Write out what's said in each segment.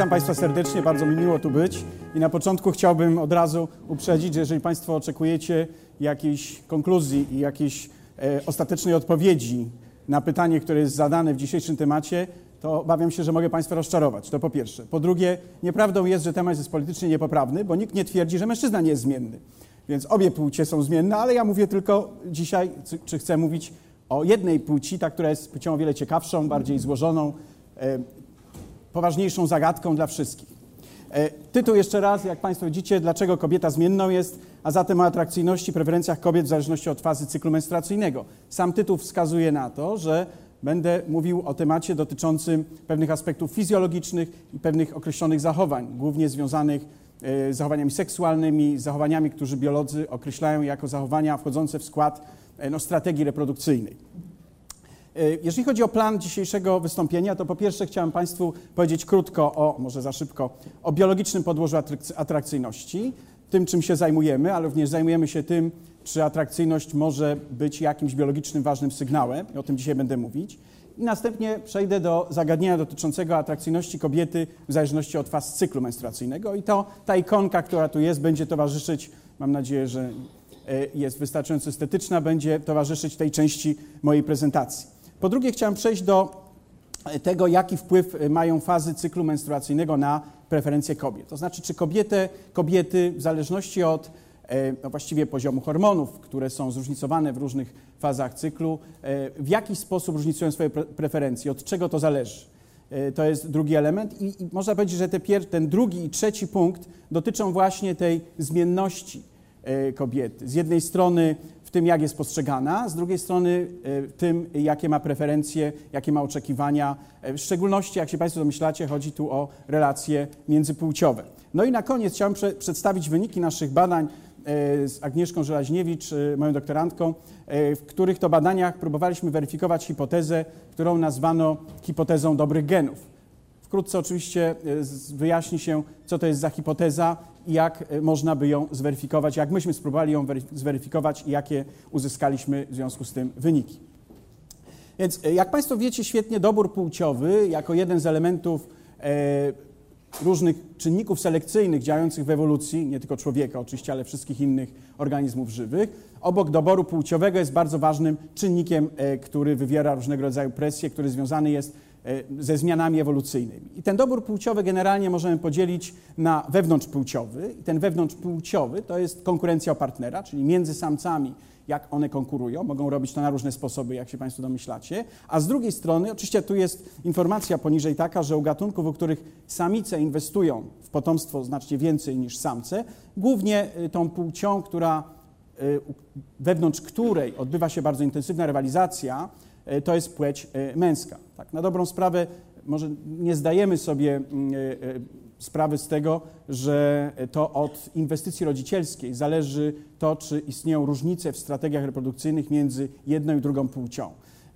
Witam Państwa serdecznie, bardzo mi miło tu być. I na początku chciałbym od razu uprzedzić, że jeżeli Państwo oczekujecie jakiejś konkluzji i jakiejś e, ostatecznej odpowiedzi na pytanie, które jest zadane w dzisiejszym temacie, to obawiam się, że mogę Państwa rozczarować. To po pierwsze. Po drugie, nieprawdą jest, że temat jest politycznie niepoprawny, bo nikt nie twierdzi, że mężczyzna nie jest zmienny. Więc obie płcie są zmienne, ale ja mówię tylko dzisiaj, czy chcę mówić o jednej płci, ta, która jest płcią o wiele ciekawszą, bardziej złożoną, e, poważniejszą zagadką dla wszystkich. E, tytuł jeszcze raz, jak Państwo widzicie, dlaczego kobieta zmienną jest, a zatem o atrakcyjności, preferencjach kobiet w zależności od fazy cyklu menstruacyjnego. Sam tytuł wskazuje na to, że będę mówił o temacie dotyczącym pewnych aspektów fizjologicznych i pewnych określonych zachowań, głównie związanych e, z zachowaniami seksualnymi, zachowaniami, które biolodzy określają jako zachowania wchodzące w skład e, no, strategii reprodukcyjnej. E, jeżeli chodzi o plan dzisiejszego wystąpienia, to po pierwsze chciałem Państwu powiedzieć krótko o, może za szybko, o biologicznym podłożu atrakcyjności, tym czym się zajmujemy, ale również zajmujemy się tym, czy atrakcyjność może być jakimś biologicznym ważnym sygnałem. I o tym dzisiaj będę mówić. I następnie przejdę do zagadnienia dotyczącego atrakcyjności kobiety w zależności od faz cyklu menstruacyjnego. I to ta ikonka, która tu jest, będzie towarzyszyć, mam nadzieję, że e, jest wystarczająco estetyczna, będzie towarzyszyć tej części mojej prezentacji. Po drugie, chciałem przejść do tego, jaki wpływ mają fazy cyklu menstruacyjnego na preferencje kobiet. To znaczy, czy kobiety, kobiety w zależności od e, no właściwie poziomu hormonów, które są zróżnicowane w różnych fazach cyklu, e, w jaki sposób różnicują swoje preferencje, od czego to zależy. E, to jest drugi element i, i można powiedzieć, że te pier- ten drugi i trzeci punkt dotyczą właśnie tej zmienności kobiety. Z jednej strony w tym, jak jest postrzegana, z drugiej strony e, tym, jakie ma preferencje, jakie ma oczekiwania. E, w szczególności, jak się Państwo domyślacie, chodzi tu o relacje międzypłciowe. No i na koniec chciałem prze przedstawić wyniki naszych badań e, z Agnieszką Żelaźniewicz, moją doktorantką, w których to badaniach próbowaliśmy weryfikować hipotezę, którą nazwano hipotezą dobrych genów. Wkrótce oczywiście wyjaśni się, co to jest za hipoteza i jak e, można by ją zweryfikować, jak myśmy spróbowali ją zweryfikować i jakie uzyskaliśmy w związku z tym wyniki. Więc e, jak Państwo wiecie świetnie, dobór płciowy jako jeden z elementów e, różnych czynników selekcyjnych działających w ewolucji, nie tylko człowieka oczywiście, ale wszystkich innych organizmów żywych, obok doboru płciowego jest bardzo ważnym czynnikiem, który wywiera różnego rodzaju presję, który związany jest E, ze zmianami ewolucyjnymi. I ten dobór płciowy generalnie możemy podzielić na wewnątrzpłciowy. I ten wewnątrzpłciowy to jest konkurencja o partnera, czyli między samcami, jak one konkurują. Mogą robić to na różne sposoby, jak się Państwo domyślacie. A z drugiej strony, oczywiście tu jest informacja poniżej taka, że u gatunków, u których samice inwestują w potomstwo znacznie więcej niż samce, głównie y, tą płcią, która, y, wewnątrz której odbywa się bardzo intensywna rywalizacja, y, to jest płeć męska. Tak, na dobrą sprawę może nie zdajemy sobie mm, e, e, sprawy z tego, że to od inwestycji rodzicielskiej zależy to, czy istnieją różnice w strategiach reprodukcyjnych między jedną i drugą płcią.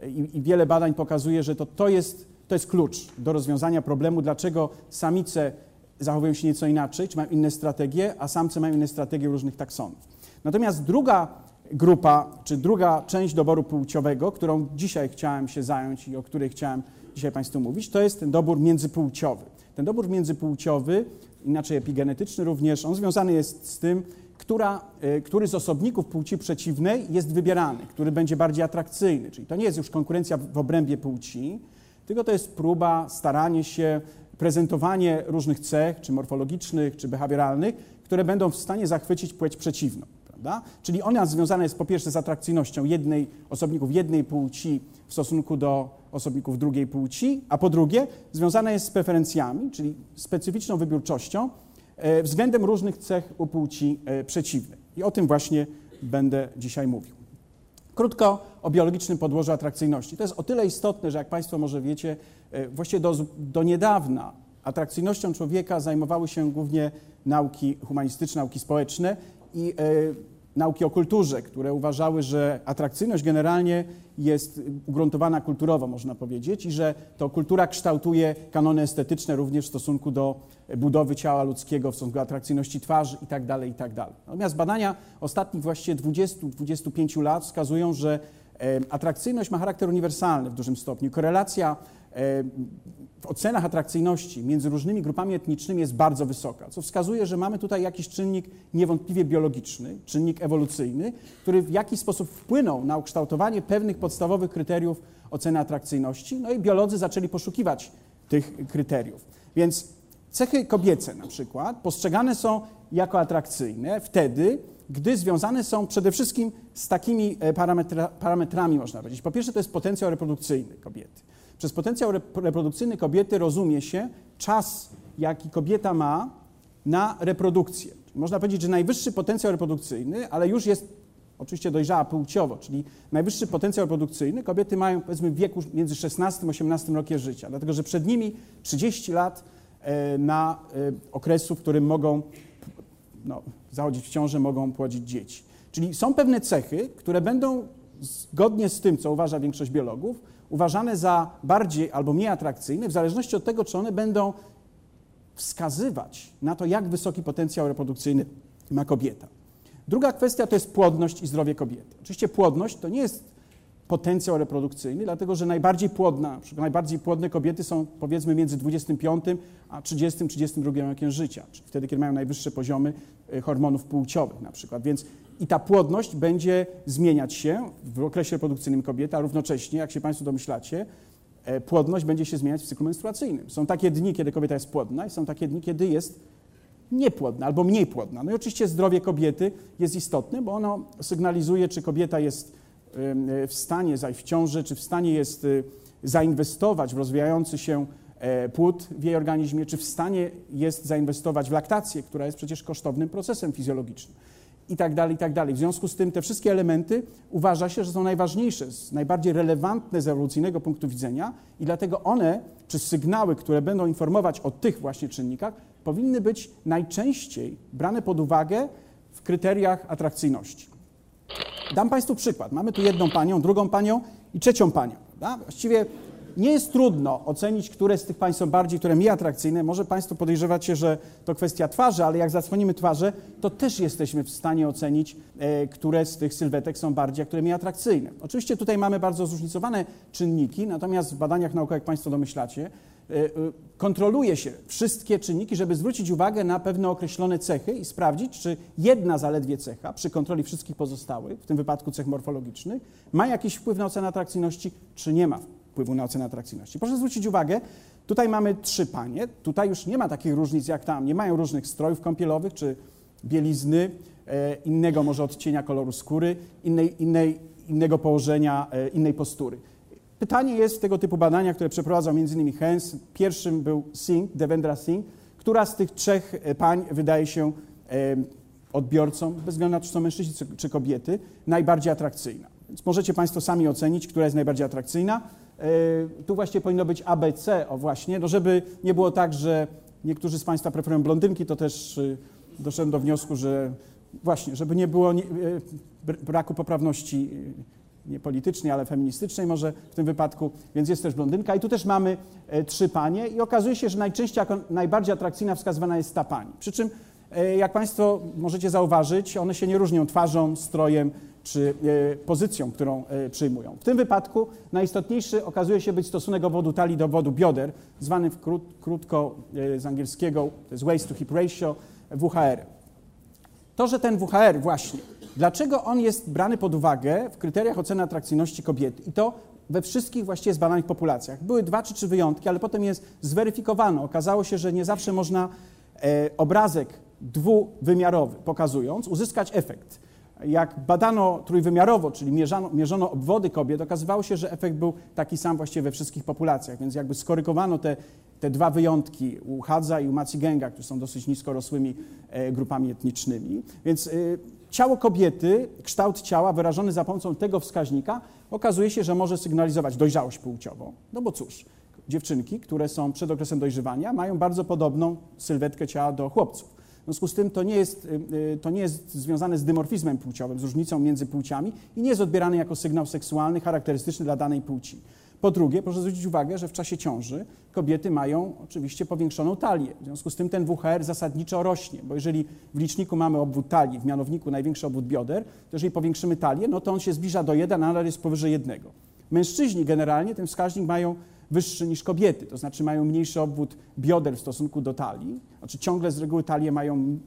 I, i wiele badań pokazuje, że to, to, jest, to jest klucz do rozwiązania problemu, dlaczego samice zachowują się nieco inaczej, czy mają inne strategie, a samce mają inne strategie różnych taksonów. Natomiast druga grupa, czy druga część doboru płciowego, którą dzisiaj chciałem się zająć i o której chciałem dzisiaj Państwu mówić, to jest ten dobór międzypłciowy. Ten dobór międzypłciowy, inaczej epigenetyczny również, on związany jest z tym, która, e, który z osobników płci przeciwnej jest wybierany, który będzie bardziej atrakcyjny. Czyli to nie jest już konkurencja w obrębie płci, tylko to jest próba, staranie się, prezentowanie różnych cech, czy morfologicznych, czy behawioralnych, które będą w stanie zachwycić płeć przeciwną prawda? Czyli ona związana jest po pierwsze z atrakcyjnością jednej, osobników jednej płci w stosunku do osobników drugiej płci, a po drugie związana jest z preferencjami, czyli specyficzną wybiórczością e, względem różnych cech u płci e, przeciwnej. I o tym właśnie będę dzisiaj mówił. Krótko o biologicznym podłożu atrakcyjności. To jest o tyle istotne, że jak Państwo może wiecie, e, właściwie do, do niedawna atrakcyjnością człowieka zajmowały się głównie nauki humanistyczne, nauki społeczne i nauki o kulturze, które uważały, że atrakcyjność generalnie jest ugruntowana kulturowo, można powiedzieć, i że to kultura kształtuje kanony estetyczne również w stosunku do budowy ciała ludzkiego, w stosunku do atrakcyjności twarzy itd. Tak itd. Tak Natomiast badania ostatnich właściwie 20-25 lat wskazują, że atrakcyjność ma charakter uniwersalny w dużym stopniu. Korelacja w ocenach atrakcyjności między różnymi grupami etnicznymi jest bardzo wysoka, co wskazuje, że mamy tutaj jakiś czynnik niewątpliwie biologiczny, czynnik ewolucyjny, który w jakiś sposób wpłynął na ukształtowanie pewnych podstawowych kryteriów oceny atrakcyjności, no i biolodzy zaczęli poszukiwać tych kryteriów. Więc cechy kobiece na przykład postrzegane są jako atrakcyjne wtedy, gdy związane są przede wszystkim z takimi e, parametra, parametrami, można powiedzieć. Po pierwsze, to jest potencjał reprodukcyjny kobiety. Przez potencjał reprodukcyjny kobiety rozumie się czas, jaki kobieta ma na reprodukcję. Można powiedzieć, że najwyższy potencjał reprodukcyjny, ale już jest oczywiście dojrzała płciowo, czyli najwyższy potencjał reprodukcyjny kobiety mają powiedzmy w wieku między 16 a 18 rokiem życia, dlatego że przed nimi 30 lat e, na e, okresu, w którym mogą no, zachodzić w ciążę, mogą płodzić dzieci. Czyli są pewne cechy, które będą zgodnie z tym, co uważa większość biologów, uważane za bardziej albo mniej atrakcyjne, w zależności od tego, czy one będą wskazywać na to, jak wysoki potencjał reprodukcyjny ma kobieta. Druga kwestia to jest płodność i zdrowie kobiety. Oczywiście płodność to nie jest potencjał reprodukcyjny, dlatego że najbardziej płodna, najbardziej płodne kobiety są powiedzmy między 25 a 30-32 rokiem życia, czyli wtedy, kiedy mają najwyższe poziomy hormonów płciowych na przykład. Więc i ta płodność będzie zmieniać się w okresie reprodukcyjnym kobiety, a równocześnie, jak się Państwo domyślacie, e, płodność będzie się zmieniać w cyklu menstruacyjnym. Są takie dni, kiedy kobieta jest płodna i są takie dni, kiedy jest niepłodna albo mniej płodna. No i oczywiście zdrowie kobiety jest istotne, bo ono sygnalizuje, czy kobieta jest w stanie zajść w ciąży, czy w stanie jest y, zainwestować w rozwijający się płód w jej organizmie, czy w stanie jest zainwestować w laktację, która jest przecież kosztownym procesem fizjologicznym i tak dalej, i tak dalej. W związku z tym te wszystkie elementy uważa się, że są najważniejsze, najbardziej relevantne z ewolucyjnego punktu widzenia i dlatego one, czy sygnały, które będą informować o tych właśnie czynnikach, powinny być najczęściej brane pod uwagę w kryteriach atrakcyjności. Dam Państwu przykład. Mamy tu jedną panią, drugą panią i trzecią panią. Prawda? Właściwie nie jest trudno ocenić, które z tych państw są bardziej, które mniej atrakcyjne. Może Państwo podejrzewacie, że to kwestia twarzy, ale jak zasłonimy twarze, to też jesteśmy w stanie ocenić, e, które z tych sylwetek są bardziej, a które mniej atrakcyjne. Oczywiście tutaj mamy bardzo zróżnicowane czynniki, natomiast w badaniach naukowych, jak Państwo domyślacie, e, e, kontroluje się wszystkie czynniki, żeby zwrócić uwagę na pewne określone cechy i sprawdzić, czy jedna zaledwie cecha przy kontroli wszystkich pozostałych, w tym wypadku cech morfologicznych, ma jakiś wpływ na ocenę atrakcyjności, czy nie ma wpływu na ocenę atrakcyjności. Proszę zwrócić uwagę, tutaj mamy trzy panie, tutaj już nie ma takich różnic jak tam, nie mają różnych strojów kąpielowych czy bielizny, e, innego może odcienia koloru skóry, innej, innej, innego położenia, e, innej postury. Pytanie jest w tego typu badania, które przeprowadzał m.in. Hens. Pierwszym był Singh, Devendra Singh. Która z tych trzech e, pań wydaje się odbiorcom, bez względu na to, czy są mężczyźni czy kobiety, najbardziej atrakcyjna? Więc możecie Państwo sami ocenić, która jest najbardziej atrakcyjna. E, tu właśnie powinno być ABC, o właśnie, no żeby nie było tak, że niektórzy z Państwa preferują blondynki, to też y, doszedłem do wniosku, że właśnie, żeby nie było e, braku poprawności y, nie politycznej, ale feministycznej może w tym wypadku, więc jest też blondynka. I tu też mamy e, trzy panie i okazuje się, że najczęściej jako najbardziej atrakcyjna wskazywana jest ta pani. Przy czym, jak Państwo możecie zauważyć, one się nie różnią twarzą, strojem, czy e, pozycją, którą e, przyjmują. W tym wypadku najistotniejszy okazuje się być stosunek obwodu talii do obwodu bioder, zwany krót, krótko e, z angielskiego, to jest waist to hip ratio, WHR. To, że ten WHR właśnie, dlaczego on jest brany pod uwagę w kryteriach oceny atrakcyjności kobiety i to we wszystkich właściwie zbadanych populacjach. Były dwa czy trzy wyjątki, ale potem jest zweryfikowano. Okazało się, że nie zawsze można obrazek dwuwymiarowy pokazując uzyskać efekt jak badano trójwymiarowo, czyli mierzano, mierzono obwody kobiet, okazywało się, że efekt był taki sam właściwie we wszystkich populacjach, więc jakby skorygowano te, te dwa wyjątki u Hadza i u Macigenga, którzy są dosyć nisko rosłymi e, grupami etnicznymi. Więc e, ciało kobiety, kształt ciała wyrażony za pomocą tego wskaźnika okazuje się, że może sygnalizować dojrzałość płciową. No bo cóż, dziewczynki, które są przed okresem dojrzewania, mają bardzo podobną sylwetkę ciała do chłopców. W związku z tym to nie, jest, y, y, to nie jest związane z dymorfizmem płciowym, z różnicą między płciami i nie jest odbierane jako sygnał seksualny charakterystyczny dla danej płci. Po drugie, proszę zwrócić uwagę, że w czasie ciąży kobiety mają oczywiście powiększoną talię. W związku z tym ten WHR zasadniczo rośnie, bo jeżeli w liczniku mamy obwód talii, w mianowniku największy obwód bioder, to jeżeli powiększymy talię, no to on się zbliża do 1, a nadal jest powyżej 1. Mężczyźni generalnie ten wskaźnik mają wyższy niż kobiety, to znaczy mają mniejszy obwód bioder w stosunku do talii. Znaczy ciągle z reguły talie mają,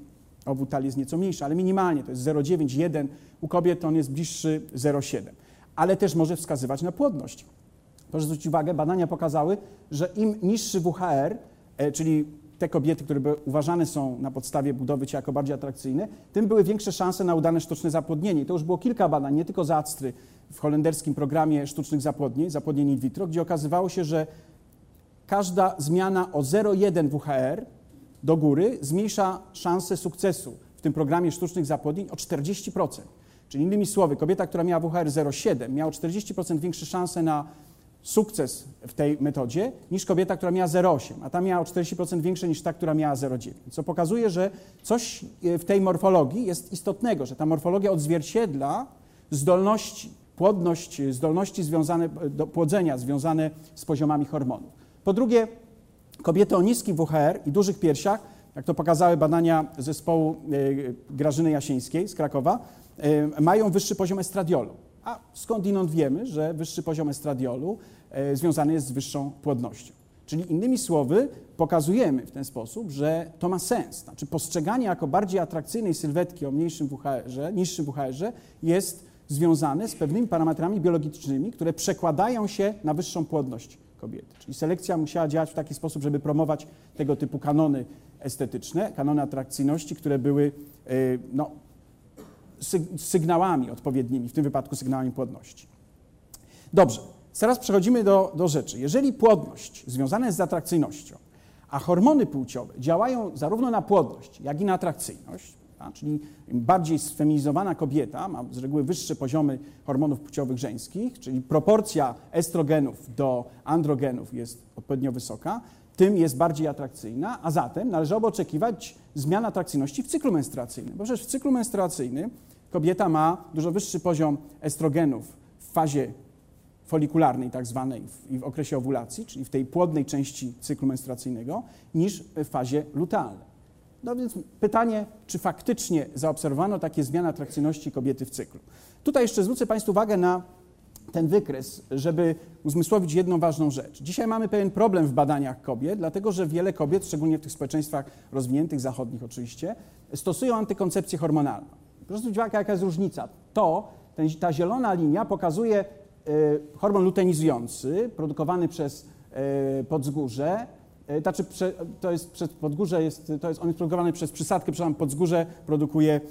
obwód talii jest nieco mniejszy, ale minimalnie to jest 0,9, 1. U kobiet on jest bliższy 0,7. Ale też może wskazywać na płodność. Proszę zwrócić uwagę, badania pokazały, że im niższy WHR, e, czyli te kobiety, które uważane są na podstawie budowy ciała jako bardziej atrakcyjne, tym były większe szanse na udane sztuczne zapłodnienie. I to już było kilka badań, nie tylko z Astry, w holenderskim programie sztucznych zapłodnień, zapłodnień in vitro, gdzie okazywało się, że każda zmiana o 0,1 WHR do góry zmniejsza szanse sukcesu w tym programie sztucznych zapłodnień o 40%. Czyli innymi słowy, kobieta, która miała WHR 0,7 miała 40% większe szanse na sukces w tej metodzie niż kobieta, która miała 0,8, a ta miała o 40% większe niż ta, która miała 0,9. Co pokazuje, że coś w tej morfologii jest istotnego, że ta morfologia odzwierciedla zdolności, płodność, zdolności związane do płodzenia związane z poziomami hormonów. Po drugie, kobiety o niskim WHR i dużych piersiach, jak to pokazały badania zespołu e, Grażyny Jasińskiej z Krakowa, e, mają wyższy poziom estradiolu. A skądinąd wiemy, że wyższy poziom estradiolu e, związany jest z wyższą płodnością. Czyli innymi słowy, pokazujemy w ten sposób, że to ma sens. Znaczy postrzeganie jako bardziej atrakcyjnej sylwetki o mniejszym WHR, niższym WHR jest związane z pewnymi parametrami biologicznymi, które przekładają się na wyższą płodność kobiety. Czyli selekcja musiała działać w taki sposób, żeby promować tego typu kanony estetyczne, kanony atrakcyjności, które były e, no, sygnałami odpowiednimi, w tym wypadku sygnałami płodności. Dobrze, teraz przechodzimy do, do rzeczy. Jeżeli płodność związana jest z atrakcyjnością, a hormony płciowe działają zarówno na płodność, jak i na atrakcyjność, czyli im bardziej sfeminizowana kobieta ma z reguły wyższe poziomy hormonów płciowych żeńskich, czyli proporcja estrogenów do androgenów jest odpowiednio wysoka, tym jest bardziej atrakcyjna, a zatem należałoby oczekiwać zmian atrakcyjności w cyklu menstruacyjnym. Bo przecież w cyklu menstruacyjnym kobieta ma dużo wyższy poziom estrogenów w fazie folikularnej tak zwanej i w okresie owulacji, czyli w tej płodnej części cyklu menstruacyjnego, niż w fazie lutealnej. No więc pytanie, czy faktycznie zaobserwowano takie zmiany atrakcyjności kobiety w cyklu. Tutaj jeszcze zwrócę Państwu uwagę na ten wykres, żeby uzmysłowić jedną ważną rzecz. Dzisiaj mamy pewien problem w badaniach kobiet, dlatego że wiele kobiet, szczególnie w tych społeczeństwach rozwiniętych, zachodnich oczywiście, stosują antykoncepcję hormonalną. Proszę zwrócić uwagę, jaka jest różnica. To, ten, ta zielona linia pokazuje y, hormon lutenizujący produkowany przez y, podzgórze, znaczy to jest przez podgórze, jest, to jest, on jest produkowany przez przysadkę, przepraszam, podzgórze produkuje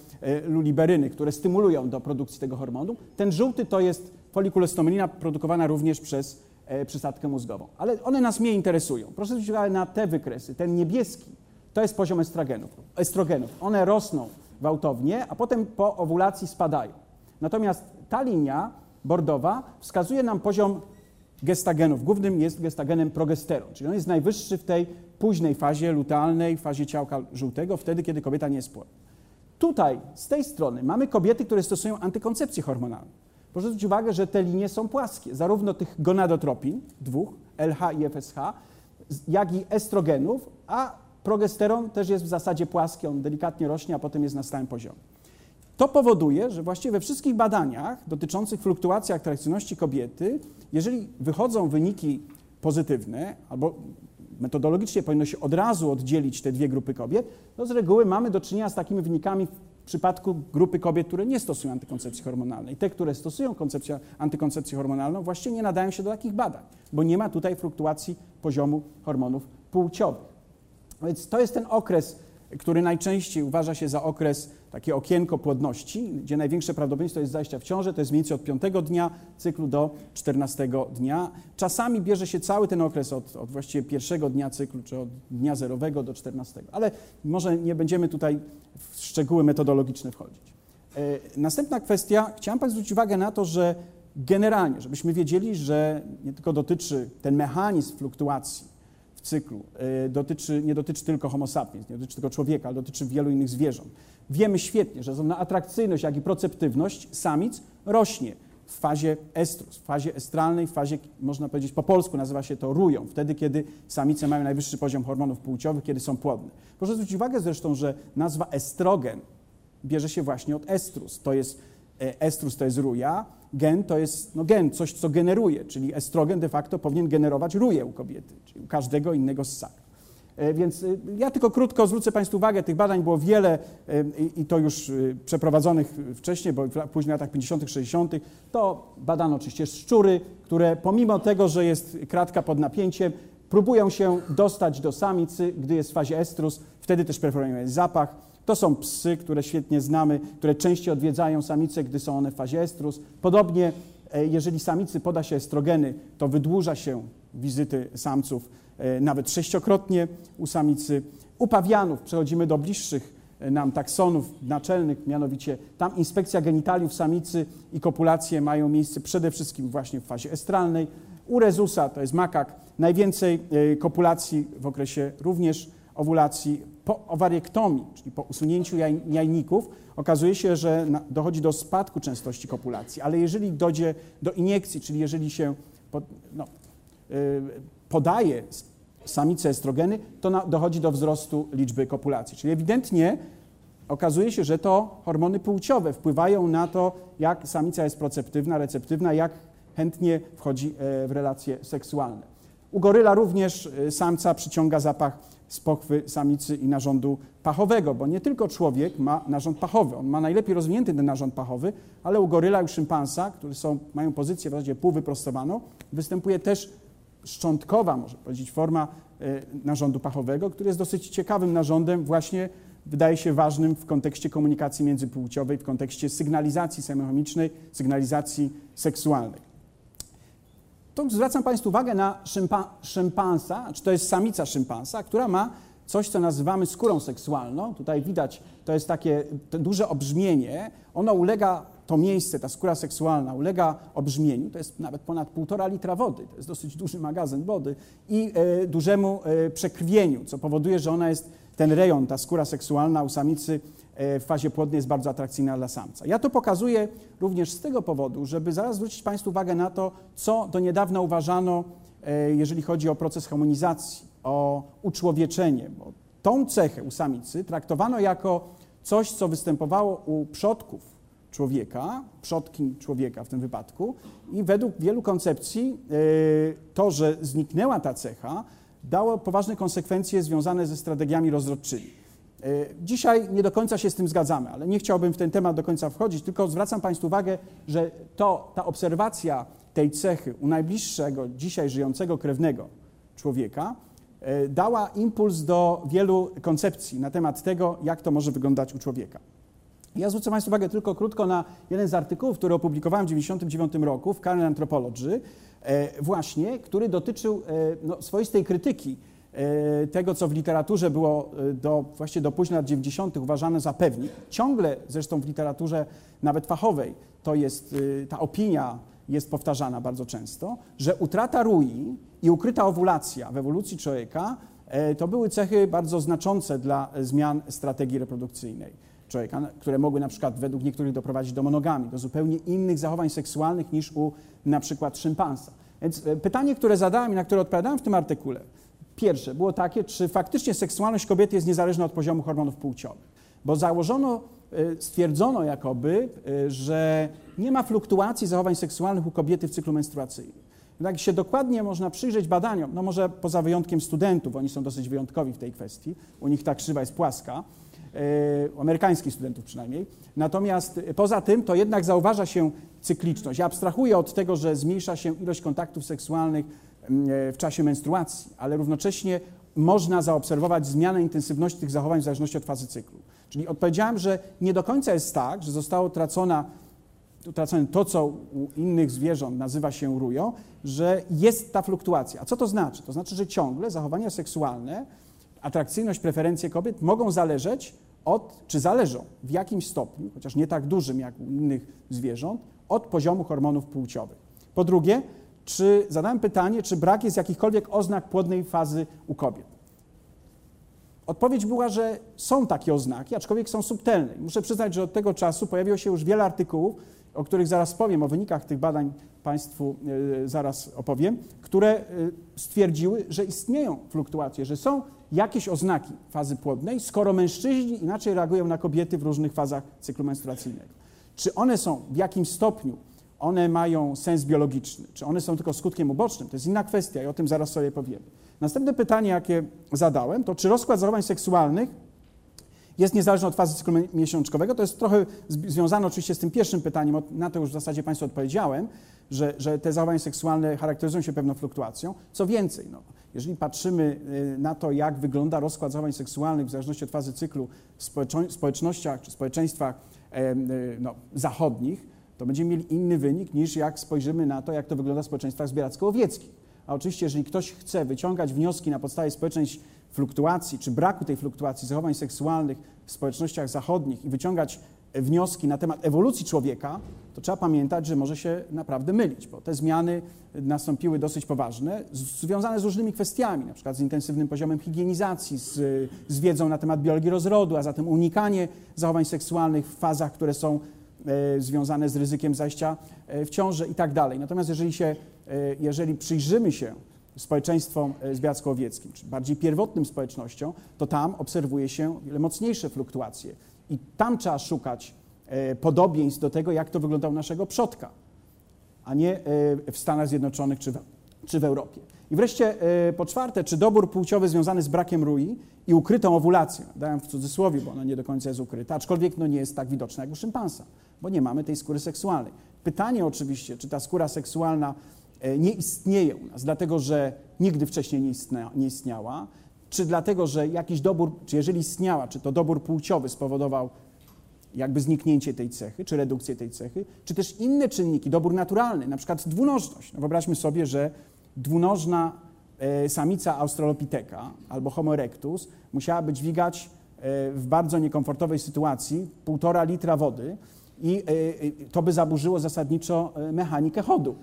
luliberyny, które stymulują do produkcji tego hormonu. Ten żółty to jest folikulostomelina produkowana również przez przysadkę mózgową. Ale one nas mniej interesują. Proszę zwrócić uwagę na te wykresy. Ten niebieski to jest poziom estrogenów. estrogenów. One rosną gwałtownie, a potem po owulacji spadają. Natomiast ta linia bordowa wskazuje nam poziom gestagenów. Głównym jest gestagenem progesteron, czyli on jest najwyższy w tej późnej fazie lutealnej, fazie ciałka żółtego, wtedy, kiedy kobieta nie jest płodna. Tutaj, z tej strony, mamy kobiety, które stosują antykoncepcję hormonalną. Proszę zwrócić uwagę, że te linie są płaskie, zarówno tych gonadotropin, dwóch, LH i FSH, jak i estrogenów, a Progesteron też jest w zasadzie płaski, on delikatnie rośnie, a potem jest na stałym poziomie. To powoduje, że właściwie we wszystkich badaniach dotyczących fluktuacji atrakcyjności kobiety, jeżeli wychodzą wyniki pozytywne, albo metodologicznie powinno się od razu oddzielić te dwie grupy kobiet, to z reguły mamy do czynienia z takimi wynikami w przypadku grupy kobiet, które nie stosują antykoncepcji hormonalnej. Te, które stosują koncepcję, antykoncepcję hormonalną, właściwie nie nadają się do takich badań, bo nie ma tutaj fluktuacji poziomu hormonów płciowych. Więc to jest ten okres, który najczęściej uważa się za okres, takie okienko płodności, gdzie największe prawdopodobieństwo jest zajścia w ciążę, to jest mniej więcej od 5 dnia cyklu do 14 dnia. Czasami bierze się cały ten okres od, od właściwie pierwszego dnia cyklu, czy od dnia zerowego do 14. Ale może nie będziemy tutaj w szczegóły metodologiczne wchodzić. E, następna kwestia, chciałem Państwu zwrócić uwagę na to, że generalnie, żebyśmy wiedzieli, że nie tylko dotyczy ten mechanizm fluktuacji cyklu e, dotyczy, nie dotyczy tylko homo sapiens, nie dotyczy tylko człowieka, ale dotyczy wielu innych zwierząt. Wiemy świetnie, że zarówno atrakcyjność, jak i proceptywność samic rośnie w fazie estrus, w fazie estralnej, w fazie, można powiedzieć po polsku nazywa się to rują, wtedy kiedy samice mają najwyższy poziom hormonów płciowych, kiedy są płodne. Proszę zwrócić uwagę zresztą, że nazwa estrogen bierze się właśnie od estrus. To jest, e, estrus to jest ruja, gen to jest no, gen, coś, co generuje, czyli estrogen de facto powinien generować ruje u kobiety, każdego innego ssaka. E, więc e, ja tylko krótko zwrócę Państwu uwagę, tych badań było wiele e, i to już przeprowadzonych wcześniej, bo w latach 50., 60., to badano oczywiście szczury, które pomimo tego, że jest kratka pod napięciem, próbują się dostać do samicy, gdy jest w fazie estrus, wtedy też preferują zapach. To są psy, które świetnie znamy, które częściej odwiedzają samice, gdy są one w fazie estrus. Podobnie, jeżeli samicy poda się estrogeny, to wydłuża się wizyty samców E, nawet sześciokrotnie u samicy. U pawianów przechodzimy do bliższych e, nam taksonów naczelnych, mianowicie tam inspekcja genitaliów samicy i kopulacje mają miejsce przede wszystkim właśnie w fazie estralnej. U rezusa, to jest makak, najwięcej e, kopulacji w okresie również owulacji po owariektomii, czyli po usunięciu jaj, jajników, okazuje się, że dochodzi do spadku częstości kopulacji, ale jeżeli dojdzie do iniekcji, czyli jeżeli się pod, no, podaje samice estrogeny, to dochodzi do wzrostu liczby kopulacji. Czyli ewidentnie okazuje się, że to hormony płciowe wpływają na to, jak samica jest proceptywna, receptywna, jak chętnie wchodzi e, w relacje seksualne. U goryla również e, samca przyciąga zapach z pochwy samicy i narządu pachowego, bo nie tylko człowiek ma narząd pachowy, on ma najlepiej rozwinięty ten narząd pachowy, ale u goryla i szympansa, którzy są, mają pozycję w zasadzie półwyprostowaną, występuje też szczątkowa, może powiedzieć, forma e, narządu pachowego, który jest dosyć ciekawym narządem, właśnie wydaje się ważnym w kontekście komunikacji międzypłciowej, w kontekście sygnalizacji semochemicznej, sygnalizacji seksualnej. Tu zwracam Państwu uwagę na szympa, szympansa, czy to jest samica szympansa, która ma coś, co nazywamy skórą seksualną. Tutaj widać, to jest takie duże obrzmienie. Ono ulega to miejsce, ta skóra seksualna ulega obrzmieniu, to jest nawet ponad półtora litra wody, to jest dosyć duży magazyn wody i e, dużemu e, przekrwieniu, co powoduje, że ona jest, ten rejon, ta skóra seksualna u samicy e, w fazie płodnej jest bardzo atrakcyjna dla samca. Ja to pokazuję również z tego powodu, żeby zaraz zwrócić Państwu uwagę na to, co do niedawna uważano, jeżeli chodzi o proces harmonizacji, o uczłowieczenie, bo tą cechę u samicy traktowano jako coś, co występowało u przodków człowieka, przodki człowieka w tym wypadku. I według wielu koncepcji e, to, że zniknęła ta cecha, dało poważne konsekwencje związane ze strategiami rozrodczymi. E, dzisiaj nie do końca się z tym zgadzamy, ale nie chciałbym w ten temat do końca wchodzić, tylko zwracam Państwu uwagę, że to, ta obserwacja tej cechy u najbliższego, dzisiaj żyjącego krewnego człowieka e, dała impuls do wielu koncepcji na temat tego, jak to może wyglądać u człowieka. Ja zwrócę Państwu uwagę tylko krótko na jeden z artykułów, który opublikowałem w 1999 roku w Current Anthropology, e, właśnie, który dotyczył e, no, swoistej krytyki e, tego, co w literaturze było do, właśnie do późnych lat 90. uważane za pewnik. Ciągle zresztą w literaturze nawet fachowej to jest, ta opinia jest powtarzana bardzo często, że utrata rui i ukryta owulacja w ewolucji człowieka to były cechy bardzo znaczące dla zmian strategii reprodukcyjnej człowieka, które mogły na przykład według niektórych doprowadzić do monogami, do zupełnie innych zachowań seksualnych niż u na przykład szympansa. Więc e, pytanie, które zadałem i na które odpowiadałem w tym artykule, pierwsze było takie, czy faktycznie seksualność kobiety jest niezależna od poziomu hormonów płciowych. Bo założono, e, stwierdzono jakoby, e, że nie ma fluktuacji zachowań seksualnych u kobiety w cyklu menstruacyjnym. Jak się dokładnie można przyjrzeć badaniom, no może poza wyjątkiem studentów, oni są dosyć wyjątkowi w tej kwestii, u nich ta krzywa jest płaska, u amerykańskich studentów przynajmniej. Natomiast poza tym to jednak zauważa się cykliczność. Ja abstrahuję od tego, że zmniejsza się ilość kontaktów seksualnych mm, e, w czasie menstruacji, ale równocześnie można zaobserwować zmianę intensywności tych zachowań w zależności od fazy cyklu. Czyli odpowiedziałem, że nie do końca jest tak, że zostało utracone to, co u innych zwierząt nazywa się rują, że jest ta fluktuacja. A co to znaczy? To znaczy, że ciągle zachowania seksualne, atrakcyjność, preferencje kobiet mogą zależeć od, czy zależą w jakimś stopniu, chociaż nie tak dużym jak u innych zwierząt, od poziomu hormonów płciowych. Po drugie, czy zadałem pytanie, czy brak jest jakichkolwiek oznak płodnej fazy u kobiet. Odpowiedź była, że są takie oznaki, aczkolwiek są subtelne. Muszę przyznać, że od tego czasu pojawiło się już wiele artykułów, o których zaraz powiem, o wynikach tych badań Państwu e, zaraz opowiem, które e, stwierdziły, że istnieją fluktuacje, że są jakieś oznaki fazy płodnej, skoro mężczyźni inaczej reagują na kobiety w różnych fazach cyklu menstruacyjnego. Czy one są w jakimś stopniu one mają sens biologiczny, czy one są tylko skutkiem ubocznym, to jest inna kwestia i o tym zaraz sobie powiemy. Następne pytanie, jakie zadałem, to czy rozkład zachowań seksualnych jest niezależny od fazy cyklu miesiączkowego? To jest trochę związane oczywiście z tym pierwszym pytaniem, na to już w zasadzie Państwu odpowiedziałem, że, że te zachowania seksualne charakteryzują się pewną fluktuacją. Co więcej, no, jeżeli patrzymy y, na to, jak wygląda rozkład zachowań seksualnych w zależności od fazy cyklu w społecznościach czy społeczeństwach y, no, zachodnich, to będziemy mieli inny wynik niż jak spojrzymy na to, jak to wygląda w społeczeństwach zbieracko-łowieckich. A oczywiście, jeżeli ktoś chce wyciągać wnioski na podstawie społeczeństw fluktuacji, czy braku tej fluktuacji zachowań seksualnych w społecznościach zachodnich i wyciągać wnioski na temat ewolucji człowieka, to trzeba pamiętać, że może się naprawdę mylić, bo te zmiany nastąpiły dosyć poważne, związane z różnymi kwestiami, na przykład z intensywnym poziomem higienizacji, z, z wiedzą na temat biologii rozrodu, a zatem unikanie zachowań seksualnych w fazach, które są e, związane z ryzykiem zajścia e, w ciążę i tak dalej. Natomiast jeżeli, się, e, jeżeli przyjrzymy się społeczeństwom zbiacko-owieckim, czy bardziej pierwotnym społecznościom, to tam obserwuje się wiele mocniejsze fluktuacje. I tam trzeba szukać e, podobieństw do tego, jak to wyglądało naszego przodka, a nie e, w Stanach Zjednoczonych czy w, czy w Europie. I wreszcie e, po czwarte, czy dobór płciowy związany z brakiem rui i ukrytą owulacją, dałem w cudzysłowie, bo ona nie do końca jest ukryta, aczkolwiek no nie jest tak widoczna jak u szympansa, bo nie mamy tej skóry seksualnej. Pytanie oczywiście, czy ta skóra seksualna nie istnieje u nas, dlatego że nigdy wcześniej nie, istnia, nie istniała, czy dlatego, że jakiś dobór, czy jeżeli istniała, czy to dobór płciowy spowodował jakby zniknięcie tej cechy, czy redukcję tej cechy, czy też inne czynniki, dobór naturalny, na przykład dwunożność. No wyobraźmy sobie, że dwunożna e, samica Australopitheka albo Homo erectus musiałaby dźwigać e, w bardzo niekomfortowej sytuacji półtora litra wody i e, to by zaburzyło zasadniczo mechanikę chodu.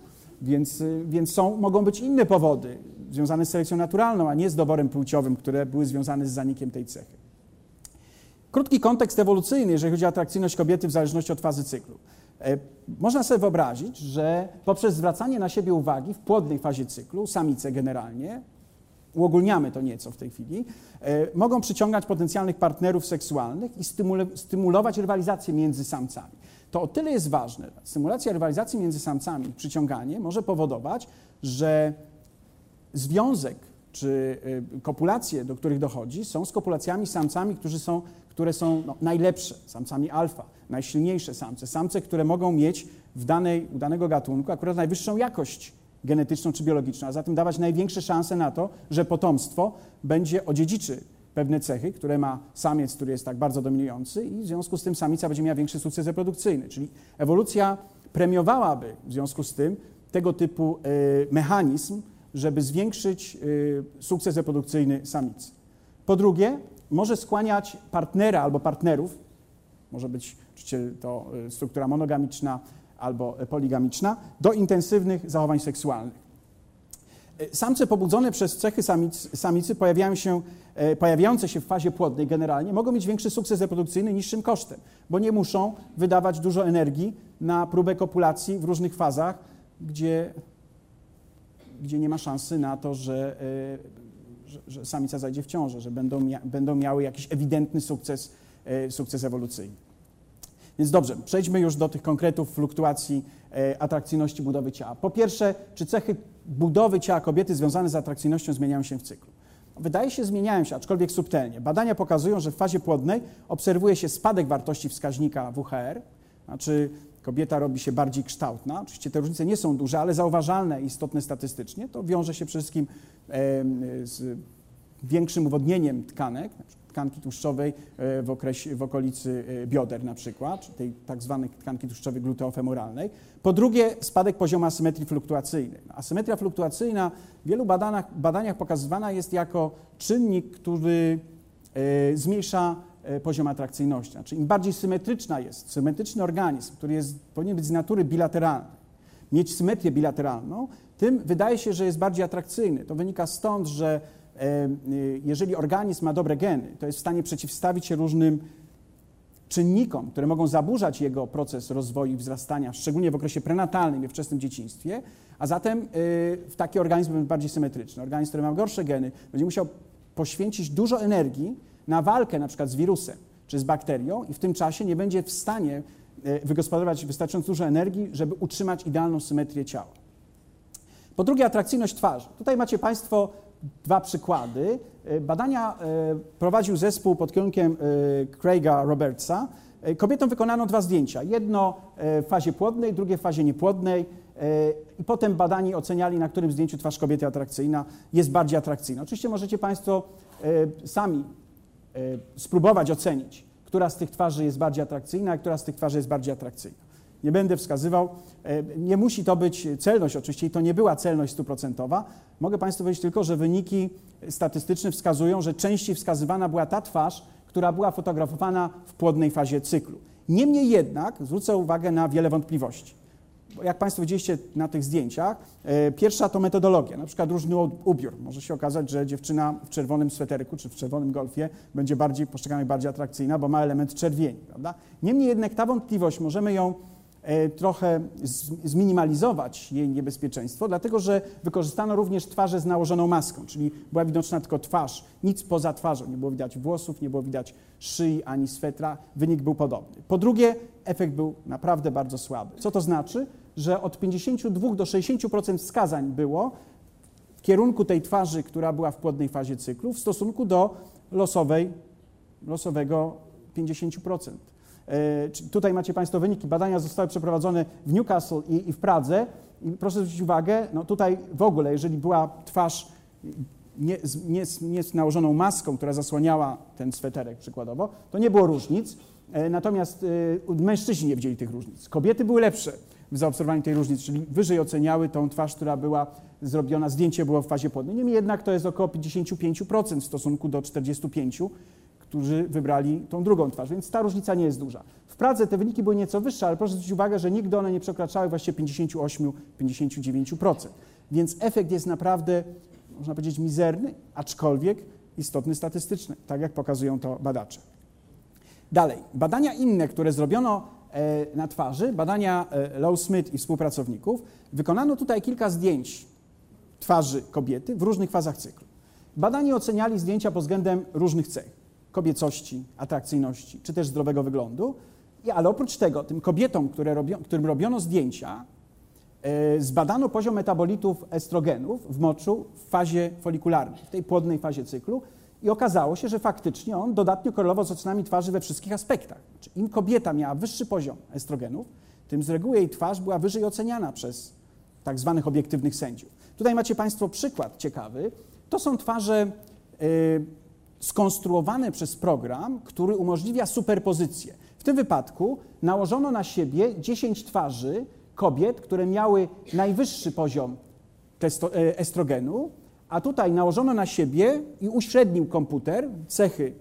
Więc, więc są, mogą być inne powody związane z selekcją naturalną, a nie z doborem płciowym, które były związane z zanikiem tej cechy. Krótki kontekst ewolucyjny, jeżeli chodzi o atrakcyjność kobiety w zależności od fazy cyklu. E, można sobie wyobrazić, że poprzez zwracanie na siebie uwagi w płodnej fazie cyklu, samice generalnie, uogólniamy to nieco w tej chwili, e, mogą przyciągać potencjalnych partnerów seksualnych i stymulować rywalizację między samcami. To o tyle jest ważne. Stymulacja rywalizacji między samcami, przyciąganie może powodować, że związek czy y, kopulacje, do których dochodzi, są z kopulacjami samcami, którzy są, które są no, najlepsze, samcami alfa, najsilniejsze samce, samce, które mogą mieć w danej, u danego gatunku akurat najwyższą jakość genetyczną czy biologiczną, a zatem dawać największe szanse na to, że potomstwo będzie odziedziczy pewne cechy, które ma samiec, który jest tak bardzo dominujący i w związku z tym samica będzie miała większy sukces reprodukcyjny. Czyli ewolucja premiowałaby w związku z tym tego typu y, mechanizm, żeby zwiększyć y, sukces reprodukcyjny samicy. Po drugie, może skłaniać partnera albo partnerów, może być oczywiście to y, struktura monogamiczna albo poligamiczna, do intensywnych zachowań seksualnych. Y, samce pobudzone przez cechy samic, samicy pojawiają się, pojawiające się w fazie płodnej generalnie mogą mieć większy sukces reprodukcyjny niższym kosztem, bo nie muszą wydawać dużo energii na próbę kopulacji w różnych fazach, gdzie gdzie nie ma szansy na to, że, e, że, że samica zajdzie w ciążę, że będą, mia będą miały jakiś ewidentny sukces, e, sukces ewolucyjny. Więc dobrze, przejdźmy już do tych konkretów fluktuacji e, atrakcyjności budowy ciała. Po pierwsze, czy cechy budowy ciała kobiety związane z atrakcyjnością zmieniają się w cyklu? Wydaje się, zmieniają się, aczkolwiek subtelnie. Badania pokazują, że w fazie płodnej obserwuje się spadek wartości wskaźnika WHR, znaczy kobieta robi się bardziej kształtna. Oczywiście te różnice nie są duże, ale zauważalne i istotne statystycznie. To wiąże się przede wszystkim z większym uwodnieniem tkanek, tkanki tłuszczowej e, w, okresie, w okolicy e, bioder na przykład, tej tak zwanej tkanki tłuszczowej gluteofemoralnej. Po drugie, spadek poziomu asymetrii fluktuacyjnej. Asymetria fluktuacyjna w wielu badaniach, badaniach pokazywana jest jako czynnik, który e, zmniejsza poziom atrakcyjności. Znaczy, im bardziej symetryczna jest, symetryczny organizm, który jest, powinien być z natury bilateralny, mieć symetrię bilateralną, tym wydaje się, że jest bardziej atrakcyjny. To wynika stąd, że jeżeli organizm ma dobre geny, to jest w stanie przeciwstawić się różnym czynnikom, które mogą zaburzać jego proces rozwoju i wzrastania, szczególnie w okresie prenatalnym i wczesnym dzieciństwie, a zatem w taki organizm będzie bardziej symetryczny. Organizm, który ma gorsze geny, będzie musiał poświęcić dużo energii na walkę na przykład z wirusem czy z bakterią i w tym czasie nie będzie w stanie e, wygospodarować wystarczająco dużo energii, żeby utrzymać idealną symetrię ciała. Po drugie, atrakcyjność twarzy. Tutaj macie Państwo dwa przykłady. E, badania e, prowadził zespół pod kierunkiem Craiga Robertsa. Kobietom wykonano dwa zdjęcia. Jedno w fazie płodnej, drugie w fazie niepłodnej. I potem badani oceniali, na którym zdjęciu twarz kobiety atrakcyjna jest bardziej atrakcyjna. Oczywiście możecie Państwo sami spróbować ocenić, która z tych twarzy jest bardziej atrakcyjna, a która z tych twarzy jest bardziej atrakcyjna. Nie będę wskazywał, e, nie musi to być celność oczywiście i to nie była celność stuprocentowa. Mogę Państwu powiedzieć tylko, że wyniki statystyczne wskazują, że częściej wskazywana była ta twarz, która była fotografowana w płodnej fazie cyklu. Niemniej jednak zwrócę uwagę na wiele wątpliwości jak Państwo widzieliście na tych zdjęciach, e, pierwsza to metodologia, na przykład różny ubiór. Może się okazać, że dziewczyna w czerwonym sweterku czy w czerwonym golfie będzie bardziej, postrzegana bardziej atrakcyjna, bo ma element czerwieni, prawda? Niemniej jednak ta wątpliwość, możemy ją trochę zminimalizować jej niebezpieczeństwo, dlatego że wykorzystano również twarze z nałożoną maską, czyli była widoczna tylko twarz, nic poza twarzą, nie było widać włosów, nie było widać szyi ani swetra, wynik był podobny. Po drugie, efekt był naprawdę bardzo słaby. Co to znaczy? że od 52 do 60% wskazań było w kierunku tej twarzy, która była w płodnej fazie cyklu, w stosunku do losowej, losowego 50%. E, tutaj macie Państwo wyniki. Badania zostały przeprowadzone w Newcastle i, i w Pradze. I proszę zwrócić uwagę, no tutaj w ogóle, jeżeli była twarz nie, nie, nie z nałożoną maską, która zasłaniała ten sweterek przykładowo, to nie było różnic. E, natomiast e, mężczyźni nie widzieli tych różnic. Kobiety były lepsze w zaobserwowaniu tej różnicy, czyli wyżej oceniały tą twarz, która była zrobiona, zdjęcie było w fazie płodnej. Niemniej jednak to jest około 55% w stosunku do 45%, którzy wybrali tą drugą twarz, więc ta różnica nie jest duża. W Pradze te wyniki były nieco wyższe, ale proszę zwrócić uwagę, że nigdy one nie przekraczały właśnie 58-59%. Więc efekt jest naprawdę, można powiedzieć, mizerny, aczkolwiek istotny statystyczny, tak jak pokazują to badacze. Dalej, badania inne, które zrobiono E, na twarzy, badania e, Low Smith i współpracowników, wykonano tutaj kilka zdjęć twarzy kobiety w różnych fazach cyklu. Badani oceniali zdjęcia pod względem różnych cech kobiecości, atrakcyjności czy też zdrowego wyglądu, ale oprócz tego tym kobietom, robią, którym robiono zdjęcia, e, zbadano poziom metabolitów estrogenów w moczu w fazie folikularnej, w tej płodnej fazie cyklu i okazało się, że faktycznie on dodatnio korelował z ocenami twarzy we wszystkich aspektach. Znaczy, Im kobieta miała wyższy poziom estrogenów, tym z reguły jej twarz była wyżej oceniana przez tak zwanych obiektywnych sędziów. Tutaj macie Państwo przykład ciekawy. To są twarze y, skonstruowane przez program, który umożliwia superpozycję. W tym wypadku nałożono na siebie 10 twarzy kobiet, które miały najwyższy poziom y, estrogenu, a tutaj nałożono na siebie i uśrednił komputer cechy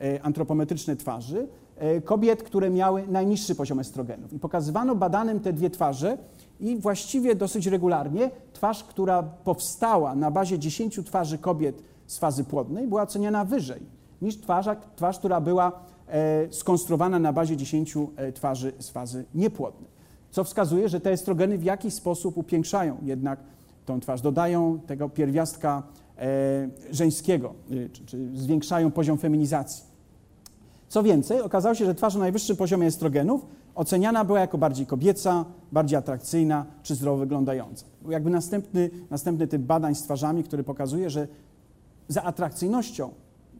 e, antropometryczne twarzy e, kobiet, które miały najniższy poziom estrogenów. I pokazywano badanym te dwie twarze i właściwie dosyć regularnie twarz, która powstała na bazie 10 twarzy kobiet z fazy płodnej, była oceniana wyżej niż twarz, twarz która była e, skonstruowana na bazie 10 twarzy z fazy niepłodnej. Co wskazuje, że te estrogeny w jakiś sposób upiększają jednak tą twarz, dodają tego pierwiastka e, żeńskiego, czy, czy zwiększają poziom feminizacji. Co więcej, okazało się, że twarz o najwyższym poziomie estrogenów oceniana była jako bardziej kobieca, bardziej atrakcyjna czy zdrowo wyglądająca. Jakby następny, następny typ badań z twarzami, który pokazuje, że za atrakcyjnością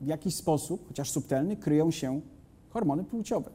w jakiś sposób, chociaż subtelny, kryją się hormony płciowe.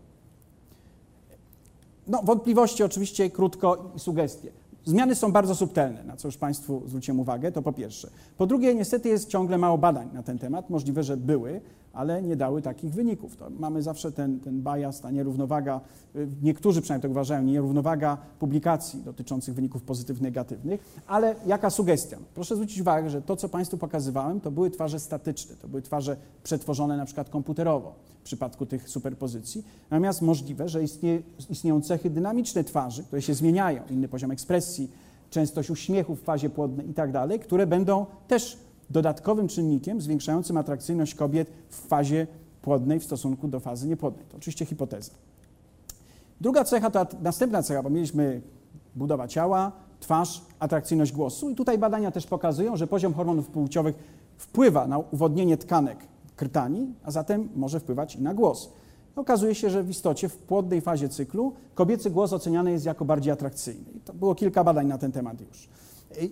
No, wątpliwości oczywiście krótko i sugestie. Zmiany są bardzo subtelne, na co już Państwu zwróciłem uwagę, to po pierwsze. Po drugie, niestety jest ciągle mało badań na ten temat. Możliwe, że były, ale nie dały takich wyników. To mamy zawsze ten, ten bias, ta nierównowaga, y, niektórzy przynajmniej tak uważają, nierównowaga publikacji dotyczących wyników pozytywnych, negatywnych, ale jaka sugestia? Proszę zwrócić uwagę, że to, co Państwu pokazywałem, to były twarze statyczne, to były twarze przetworzone na przykład komputerowo w przypadku tych superpozycji. Natomiast możliwe, że istnieje, istnieją cechy dynamiczne twarzy, które się zmieniają, inny poziom ekspresji, częstość uśmiechu w fazie płodnej i tak dalej, które będą też dodatkowym czynnikiem zwiększającym atrakcyjność kobiet w fazie płodnej w stosunku do fazy niepłodnej. To oczywiście hipoteza. Druga cecha to następna cecha, bo mieliśmy budowa ciała, twarz, atrakcyjność głosu i tutaj badania też pokazują, że poziom hormonów płciowych wpływa na uwodnienie tkanek krtani, a zatem może wpływać i na głos. okazuje się, że w istocie w płodnej fazie cyklu kobiecy głos oceniany jest jako bardziej atrakcyjny. I to było kilka badań na ten temat już.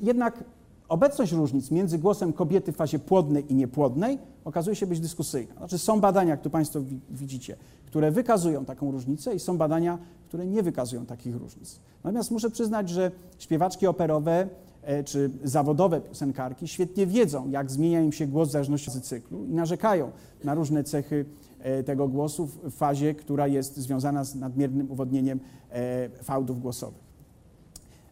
Jednak obecność różnic między głosem kobiety w fazie płodnej i niepłodnej okazuje się być dyskusyjna. Znaczy są badania, jak tu Państwo widzicie, które wykazują taką różnicę i są badania, które nie wykazują takich różnic. Natomiast muszę przyznać, że śpiewaczki operowe e, czy zawodowe piosenkarki świetnie wiedzą, jak zmienia im się głos w zależności od cyklu i narzekają na różne cechy e, tego głosu w fazie, która jest związana z nadmiernym uwodnieniem e, fałdów głosowych.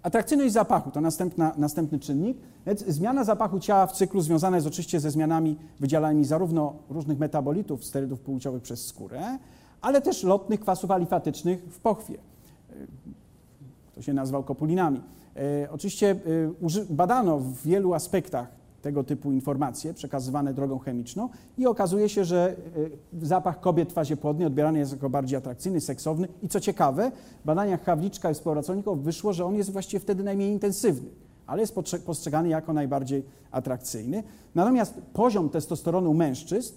Atrakcyjność zapachu to następna, następny czynnik. Więc zmiana zapachu ciała w cyklu związana jest oczywiście ze zmianami wydzielanymi zarówno różnych metabolitów sterydów płciowych przez skórę, ale też lotnych kwasów alifatycznych w pochwie. To się nazywał kopulinami. E, oczywiście e, badano w wielu aspektach tego typu informacje przekazywane drogą chemiczną i okazuje się, że e, zapach kobiet w fazie płodnej odbierany jest jako bardziej atrakcyjny, seksowny i co ciekawe, w badaniach Hawliczka i współpracowników wyszło, że on jest właściwie wtedy najmniej intensywny, ale jest postrzegany jako najbardziej atrakcyjny. Natomiast poziom testosteronu mężczyzn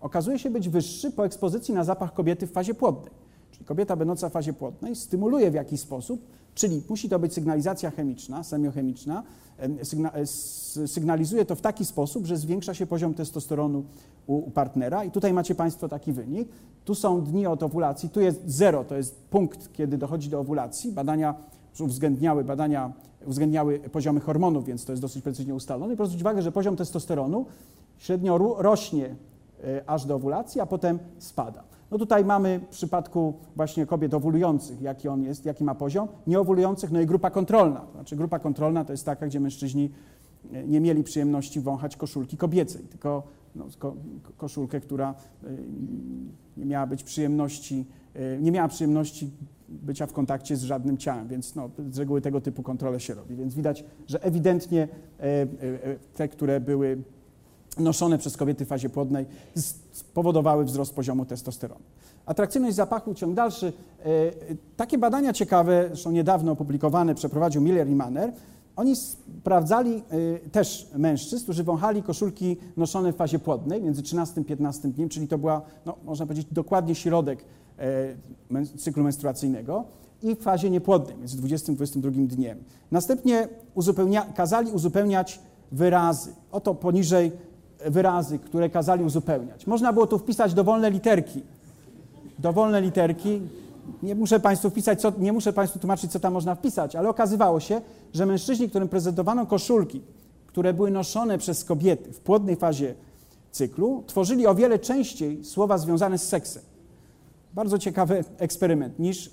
okazuje się być wyższy po ekspozycji na zapach kobiety w fazie płodnej. Czyli kobieta będąca w fazie płodnej stymuluje w jakiś sposób, czyli musi to być sygnalizacja chemiczna, semiochemiczna, e, sygnalizuje to w taki sposób, że zwiększa się poziom testosteronu u partnera i tutaj macie Państwo taki wynik. Tu są dni od owulacji, tu jest zero, to jest punkt, kiedy dochodzi do owulacji. Badania uwzględniały, badania uwzględniały poziomy hormonów, więc to jest dosyć precyzyjnie ustalone. I proszę zwrócić uwagę, że poziom testosteronu średnio rośnie e, aż do owulacji, a potem spada. No tutaj mamy w przypadku właśnie kobiet owulujących, jaki on jest, jaki ma poziom, nieowulujących, no i grupa kontrolna. Znaczy grupa kontrolna to jest taka, gdzie mężczyźni e, nie mieli przyjemności wąchać koszulki kobiecej, tylko no, ko, koszulkę, która e, nie miała być przyjemności, e, nie miała przyjemności bycia w kontakcie z żadnym ciałem, więc no, z reguły tego typu kontrole się robi. Więc widać, że ewidentnie te, które były noszone przez kobiety w fazie płodnej spowodowały wzrost poziomu testosteronu. Atrakcyjność zapachu, ciąg dalszy. E, takie badania ciekawe, zresztą niedawno opublikowane, przeprowadził Miller i Manner. Oni sprawdzali e, też mężczyzn, którzy wąchali koszulki noszone w fazie płodnej między 13 a 15 dniem, czyli to była, no, można powiedzieć, dokładnie środek e, cyklu menstruacyjnego i w fazie niepłodnej, między 20 a 22 dniem. Następnie uzupełnia, kazali uzupełniać wyrazy. Oto poniżej wyrazy, które kazali uzupełniać. Można było tu wpisać dowolne literki. Dowolne literki. Nie muszę Państwu wpisać, co, nie muszę Państwu tłumaczyć, co tam można wpisać, ale okazywało się, że mężczyźni, którym prezentowano koszulki, które były noszone przez kobiety w płodnej fazie cyklu, tworzyli o wiele częściej słowa związane z seksem. Bardzo ciekawy eksperyment niż y,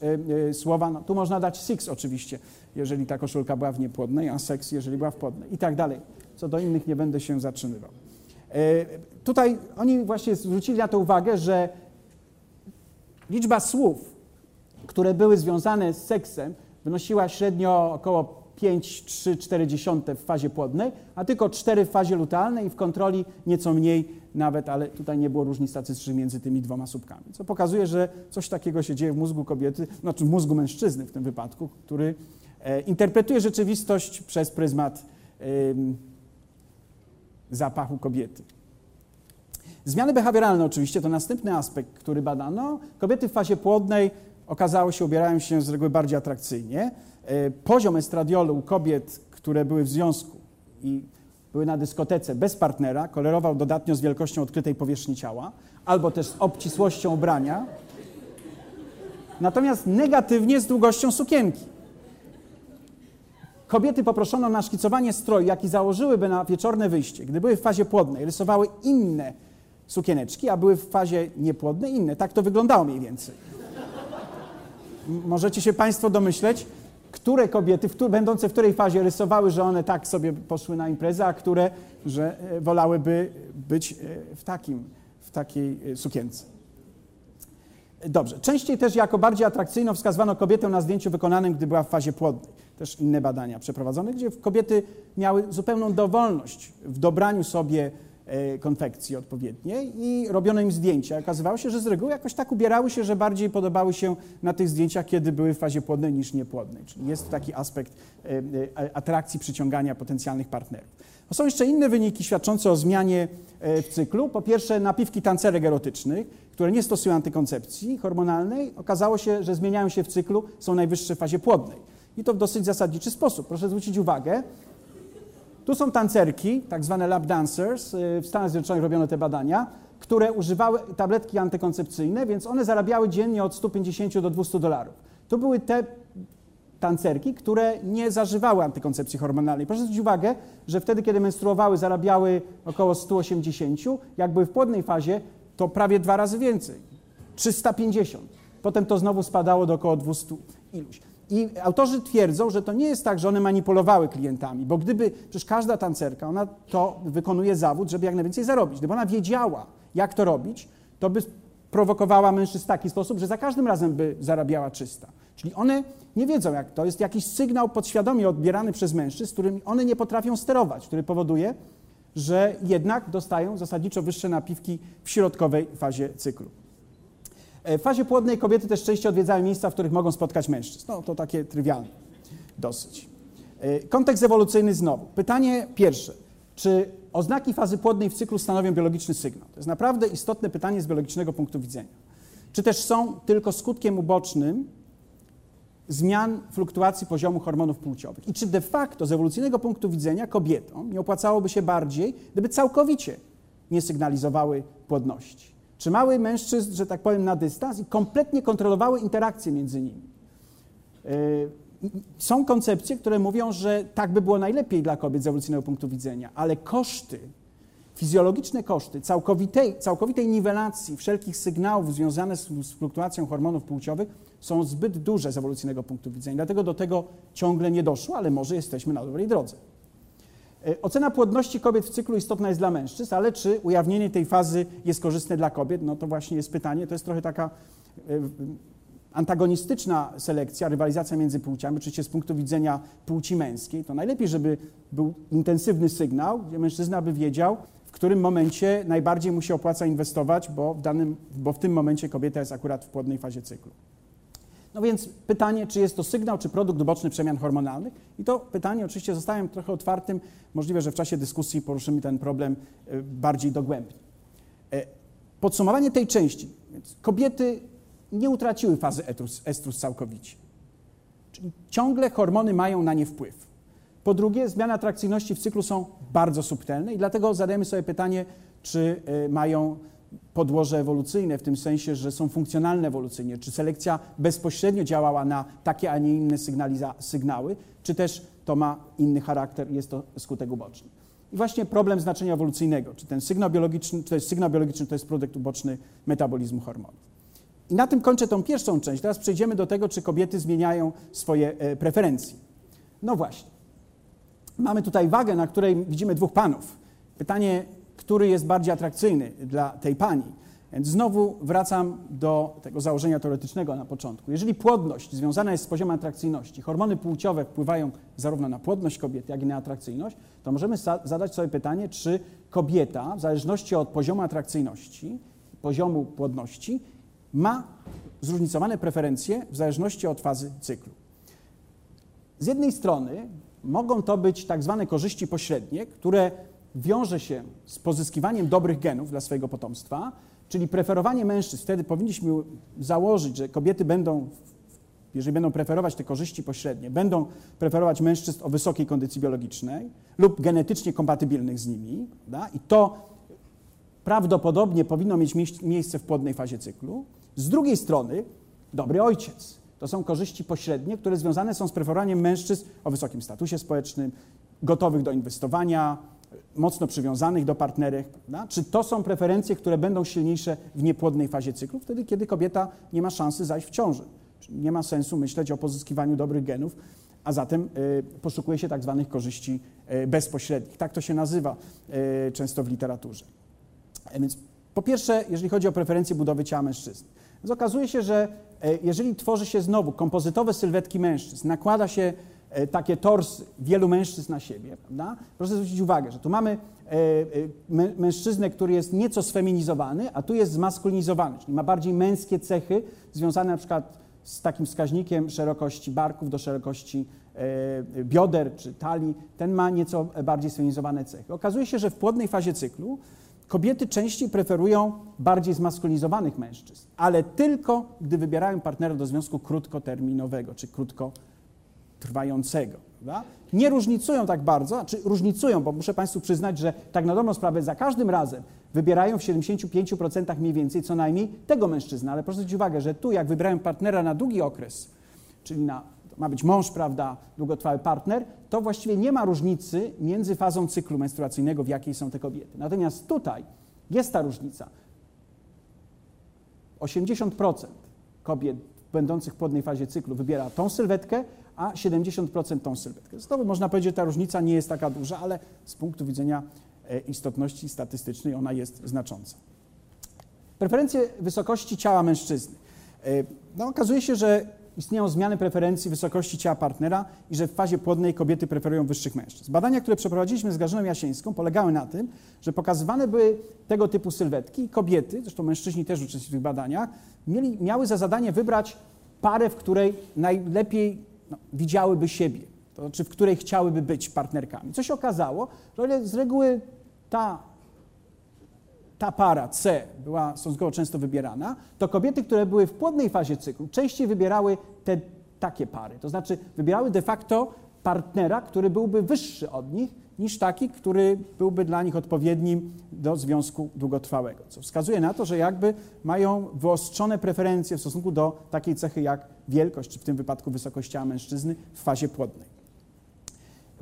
y, słowa, no, tu można dać six oczywiście, jeżeli ta koszulka była w niepłodnej, a seks, jeżeli była w płodnej i tak dalej. Co do innych nie będę się zatrzymywał. E, tutaj oni właśnie zwrócili na to uwagę, że liczba słów, które były związane z seksem, wynosiła średnio około 5,3-4 w fazie płodnej, a tylko 4 w fazie lutealnej i w kontroli nieco mniej nawet, ale tutaj nie było różnic statystycznych między tymi dwoma słupkami. Co pokazuje, że coś takiego się dzieje w mózgu kobiety, znaczy w mózgu mężczyzny w tym wypadku, który e, interpretuje rzeczywistość przez pryzmat zapachu kobiety. Zmiany behawioralne oczywiście to następny aspekt, który badano. Kobiety w fazie płodnej okazało się ubierają się z reguły bardziej atrakcyjnie. E, poziom estradiolu u kobiet, które były w związku i były na dyskotece bez partnera, kolerował dodatnio z wielkością odkrytej powierzchni ciała albo też z obcisłością ubrania, natomiast negatywnie z długością sukienki. Kobiety poproszono na szkicowanie stroju, jaki założyłyby na wieczorne wyjście, gdy były w fazie płodnej, rysowały inne sukieneczki, a były w fazie niepłodnej inne. Tak to wyglądało mniej więcej. Możecie się Państwo domyśleć, które kobiety, w, będące w której fazie rysowały, że one tak sobie poszły na imprezę, a które, że e, wolałyby być e, w, takim, w takiej e, sukience. Dobrze. Częściej też jako bardziej atrakcyjną wskazywano kobietę na zdjęciu wykonanym, gdy była w fazie płodnej. Też inne badania przeprowadzone, gdzie kobiety miały zupełną dowolność w dobraniu sobie e, konfekcji odpowiedniej i robiono im zdjęcia. Okazywało się, że z reguły jakoś tak ubierały się, że bardziej podobały się na tych zdjęciach, kiedy były w fazie płodnej niż niepłodnej. Czyli jest taki aspekt e, e, atrakcji, przyciągania potencjalnych partnerów. Są jeszcze inne wyniki świadczące o zmianie e, w cyklu. Po pierwsze, napiwki tancerek erotycznych, które nie stosują antykoncepcji hormonalnej, okazało się, że zmieniają się w cyklu, są najwyższe w fazie płodnej. I to w dosyć zasadniczy sposób. Proszę zwrócić uwagę, tu są tancerki, tak zwane lap dancers, e, w Stanach Zjednoczonych robiono te badania, które używały tabletki antykoncepcyjne, więc one zarabiały dziennie od 150 do 200 dolarów. To były te tancerki, które nie zażywały antykoncepcji hormonalnej. Proszę zwrócić uwagę, że wtedy, kiedy menstruowały, zarabiały około 180, jak były w płodnej fazie, to prawie dwa razy więcej, 350. Potem to znowu spadało do około 200 iluś. I autorzy twierdzą, że to nie jest tak, że one manipulowały klientami, bo gdyby, przecież każda tancerka, ona to wykonuje zawód, żeby jak najwięcej zarobić. Gdyby ona wiedziała, jak to robić, to by prowokowała mężczyzn w taki sposób, że za każdym razem by zarabiała 300. Czyli one nie wiedzą, jak to jest jakiś sygnał podświadomie odbierany przez mężczyzn, którym one nie potrafią sterować, który powoduje, że jednak dostają zasadniczo wyższe napiwki w środkowej fazie cyklu. E, w fazie płodnej kobiety też częściej odwiedzają miejsca, w których mogą spotkać mężczyzn. No to takie trywialne dosyć. E, kontekst ewolucyjny znowu. Pytanie pierwsze. Czy oznaki fazy płodnej w cyklu stanowią biologiczny sygnał? To jest naprawdę istotne pytanie z biologicznego punktu widzenia. Czy też są tylko skutkiem ubocznym zmian fluktuacji poziomu hormonów płciowych. I czy de facto z ewolucyjnego punktu widzenia kobietom nie opłacałoby się bardziej, gdyby całkowicie nie sygnalizowały płodności? Trzymały mężczyzn, że tak powiem, na dystans i kompletnie kontrolowały interakcje między nimi. Yy, są koncepcje, które mówią, że tak by było najlepiej dla kobiet z ewolucyjnego punktu widzenia, ale koszty, fizjologiczne koszty całkowitej, całkowitej niwelacji wszelkich sygnałów związanych z fluktuacją hormonów płciowych są zbyt duże z ewolucyjnego punktu widzenia. Dlatego do tego ciągle nie doszło, ale może jesteśmy na dobrej drodze. E, ocena płodności kobiet w cyklu istotna jest dla mężczyzn, ale czy ujawnienie tej fazy jest korzystne dla kobiet? No to właśnie jest pytanie. To jest trochę taka e, antagonistyczna selekcja, rywalizacja między płciami, oczywiście z punktu widzenia płci męskiej. To najlepiej, żeby był intensywny sygnał, gdzie mężczyzna by wiedział, w którym momencie najbardziej mu się opłaca inwestować, bo w, danym, bo w tym momencie kobieta jest akurat w płodnej fazie cyklu. No więc pytanie, czy jest to sygnał, czy produkt uboczny przemian hormonalnych? I to pytanie oczywiście zostałem trochę otwartym. Możliwe, że w czasie dyskusji poruszymy ten problem e, bardziej dogłębnie. E, podsumowanie tej części. Więc kobiety nie utraciły fazy estrus, całkowicie. Czyli ciągle hormony mają na nie wpływ. Po drugie, zmiany atrakcyjności w cyklu są bardzo subtelne i dlatego zadajemy sobie pytanie, czy e, mają podłoże ewolucyjne, w tym sensie, że są funkcjonalne ewolucyjnie, czy selekcja bezpośrednio działała na takie, a nie inne sygnały, czy też to ma inny charakter jest to skutek uboczny. I właśnie problem znaczenia ewolucyjnego, czy ten sygnał biologiczny, czy to jest sygnał biologiczny, to jest produkt uboczny metabolizmu hormonów. I na tym kończę tą pierwszą część. Teraz przejdziemy do tego, czy kobiety zmieniają swoje e, preferencje. No właśnie. Mamy tutaj wagę, na której widzimy dwóch panów. Pytanie, który jest bardziej atrakcyjny dla tej pani. Więc znowu wracam do tego założenia teoretycznego na początku. Jeżeli płodność związana jest z poziomem atrakcyjności, hormony płciowe wpływają zarówno na płodność kobiety, jak i na atrakcyjność, to możemy zadać sobie pytanie, czy kobieta, w zależności od poziomu atrakcyjności, poziomu płodności, ma zróżnicowane preferencje w zależności od fazy cyklu. Z jednej strony mogą to być tak zwane korzyści pośrednie, które wiąże się z pozyskiwaniem dobrych genów dla swojego potomstwa, czyli preferowanie mężczyzn. Wtedy powinniśmy założyć, że kobiety będą, jeżeli będą preferować te korzyści pośrednie, będą preferować mężczyzn o wysokiej kondycji biologicznej lub genetycznie kompatybilnych z nimi. Prawda? I to prawdopodobnie powinno mieć miejsce w płodnej fazie cyklu. Z drugiej strony, dobry ojciec. To są korzyści pośrednie, które związane są z preferowaniem mężczyzn o wysokim statusie społecznym, gotowych do inwestowania, mocno przywiązanych do partnerek, prawda? czy to są preferencje, które będą silniejsze w niepłodnej fazie cyklu, wtedy kiedy kobieta nie ma szansy zajść w ciąży. Nie ma sensu myśleć o pozyskiwaniu dobrych genów, a zatem y, poszukuje się tak zwanych korzyści y, bezpośrednich. Tak to się nazywa y, często w literaturze. E, więc po pierwsze, jeżeli chodzi o preferencje budowy ciała mężczyzny, więc okazuje się, że jeżeli tworzy się znowu kompozytowe sylwetki mężczyzn, nakłada się E, takie torsy wielu mężczyzn na siebie, prawda? Proszę zwrócić uwagę, że tu mamy e, e, mężczyznę, który jest nieco sfeminizowany, a tu jest zmaskulinizowany, czyli ma bardziej męskie cechy związane na przykład z takim wskaźnikiem szerokości barków do szerokości bioder czy talii, ten ma nieco bardziej sfeminizowane cechy. Okazuje się, że w płodnej fazie cyklu kobiety częściej preferują bardziej zmaskulinizowanych mężczyzn, ale tylko gdy wybierają partnera do związku krótkoterminowego czy krótkotrwającego. Prawda? Nie różnicują tak bardzo, czy różnicują, bo muszę Państwu przyznać, że tak na dobrą sprawę za każdym razem wybierają w 75% mniej więcej co najmniej tego mężczyzna. Ale proszę zwrócić uwagę, że tu jak wybrają partnera na długi okres, czyli na, ma być mąż, prawda, długotrwały partner, to właściwie nie ma różnicy między fazą cyklu menstruacyjnego, w jakiej są te kobiety. Natomiast tutaj jest ta różnica. 80% kobiet będących w płodnej fazie cyklu wybiera tą sylwetkę, a 70% tą sylwetkę. Znowu można powiedzieć, że ta różnica nie jest taka duża, ale z punktu widzenia e, istotności statystycznej ona jest znacząca. Preferencje wysokości ciała mężczyzny. E, no, okazuje się, że istnieją zmiany preferencji wysokości ciała partnera i że w fazie płodnej kobiety preferują wyższych mężczyzn. Badania, które przeprowadziliśmy z Grażyną Jasieńską, polegały na tym, że pokazywane były tego typu sylwetki i kobiety, zresztą mężczyźni też uczestniczyli w tych badaniach, mieli, miały za zadanie wybrać parę, w której najlepiej no, widziałyby siebie, to znaczy w której chciałyby być partnerkami. Co się okazało, że z reguły ta, ta para C była stosunkowo często wybierana, to kobiety, które były w płodnej fazie cyklu, częściej wybierały te takie pary. To znaczy wybierały de facto partnera, który byłby wyższy od nich, niż taki, który byłby dla nich odpowiednim do związku długotrwałego. Co wskazuje na to, że jakby mają wyostrzone preferencje w stosunku do takiej cechy jak wielkość, czy w tym wypadku wysokość ciała mężczyzny w fazie płodnej.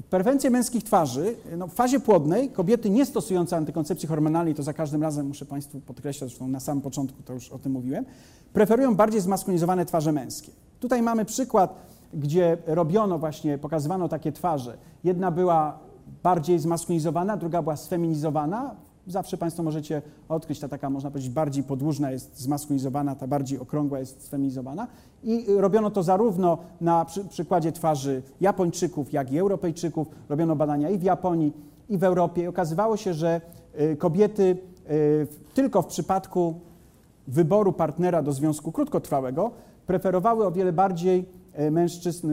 Preferencje męskich twarzy. No, w fazie płodnej kobiety nie stosujące antykoncepcji hormonalnej, to za każdym razem muszę Państwu podkreślać, zresztą na samym początku to już o tym mówiłem, preferują bardziej zmaskulinizowane twarze męskie. Tutaj mamy przykład, gdzie robiono właśnie, pokazywano takie twarze. Jedna była bardziej zmaskulinizowana, druga była sfeminizowana. Zawsze Państwo możecie odkryć, ta taka, można powiedzieć, bardziej podłużna jest zmaskulinizowana, ta bardziej okrągła jest sfeminizowana. I robiono to zarówno na przy, przykładzie twarzy Japończyków, jak i Europejczyków. Robiono badania i w Japonii, i w Europie. I okazywało się, że y, kobiety y, tylko w przypadku wyboru partnera do związku krótkotrwałego preferowały o wiele bardziej y, mężczyzn,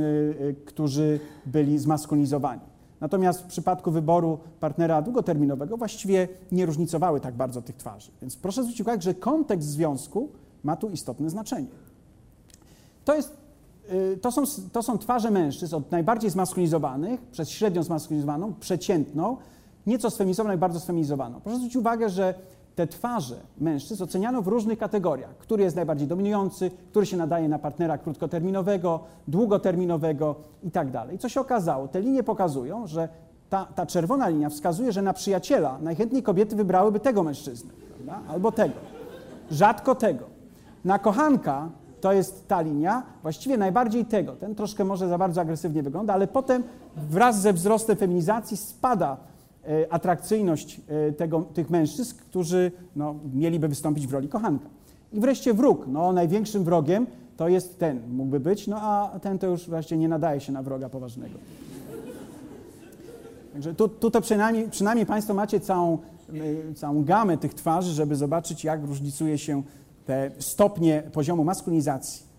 którzy byli zmaskulinizowani. Natomiast w przypadku wyboru partnera długoterminowego właściwie nie różnicowały tak bardzo tych twarzy. Więc proszę zwrócić uwagę, że kontekst związku ma tu istotne znaczenie. To, jest, y, to, są, to są twarze mężczyzn od najbardziej zmaskulinizowanych, przez średnio zmaskulinizowaną, przeciętną, nieco sfeminizowaną i bardzo sfeminizowaną. Proszę zwrócić uwagę, że te twarze mężczyzn oceniano w różnych kategoriach. Który jest najbardziej dominujący, który się nadaje na partnera krótkoterminowego, długoterminowego i tak. Co się okazało? Te linie pokazują, że ta, ta czerwona linia wskazuje, że na przyjaciela najchętniej kobiety wybrałyby tego mężczyznę, prawda? albo tego. Rzadko tego. Na kochanka to jest ta linia, właściwie najbardziej tego. Ten troszkę może za bardzo agresywnie wygląda, ale potem wraz ze wzrostem feminizacji spada atrakcyjność e, tego, tych mężczyzn, którzy no, mieliby wystąpić w roli kochanka. I wreszcie wróg. No, największym wrogiem to jest ten, mógłby być, no a ten to już właśnie nie nadaje się na wroga poważnego. Także tu, przynajmniej, przynajmniej Państwo macie całą, e, całą gamę tych twarzy, żeby zobaczyć, jak różnicuje się te stopnie poziomu maskulinizacji.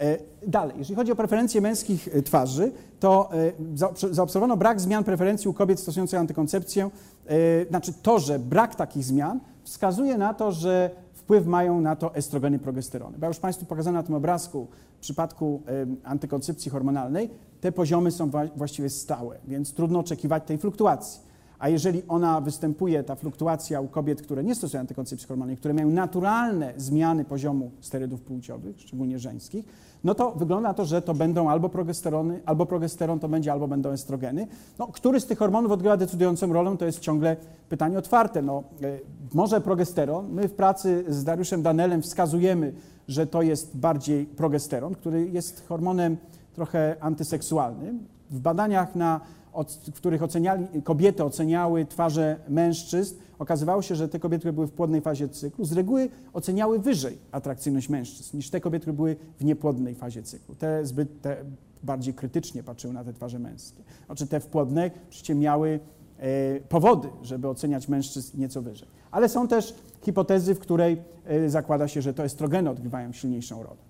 E, dalej, jeżeli chodzi o preferencje męskich e, twarzy, to e, zaobserwowano brak zmian preferencji u kobiet stosujących antykoncepcję. Znaczy to, że brak takich zmian wskazuje na to, że wpływ mają na to estrogeny, progesterony. Bo ja już Państwu pokazałem na tym obrazku w przypadku antykoncepcji hormonalnej, te poziomy są właściwie stałe, więc trudno oczekiwać tej fluktuacji. A jeżeli ona występuje, ta fluktuacja u kobiet, które nie stosują antykoncepcji hormonalnej, które mają naturalne zmiany poziomu sterydów płciowych, szczególnie żeńskich, no to wygląda na to, że to będą albo progesterony, albo progesteron to będzie, albo będą estrogeny. No, który z tych hormonów odgrywa decydującą rolę, to jest ciągle pytanie otwarte. No, e, może progesteron. My w pracy z Dariuszem Danelem wskazujemy, że to jest bardziej progesteron, który jest hormonem trochę antyseksualnym. W badaniach na w których oceniali, kobiety oceniały twarze mężczyzn, okazywało się, że te kobiety, które były w płodnej fazie cyklu, z reguły oceniały wyżej atrakcyjność mężczyzn niż te kobiety, które były w niepłodnej fazie cyklu. Te zbyt te bardziej krytycznie patrzyły na te twarze męskie. Znaczy te w płodnej przecież miały e, powody, żeby oceniać mężczyzn nieco wyżej. Ale są też hipotezy, w której e, zakłada się, że to estrogeny odgrywają silniejszą rolę.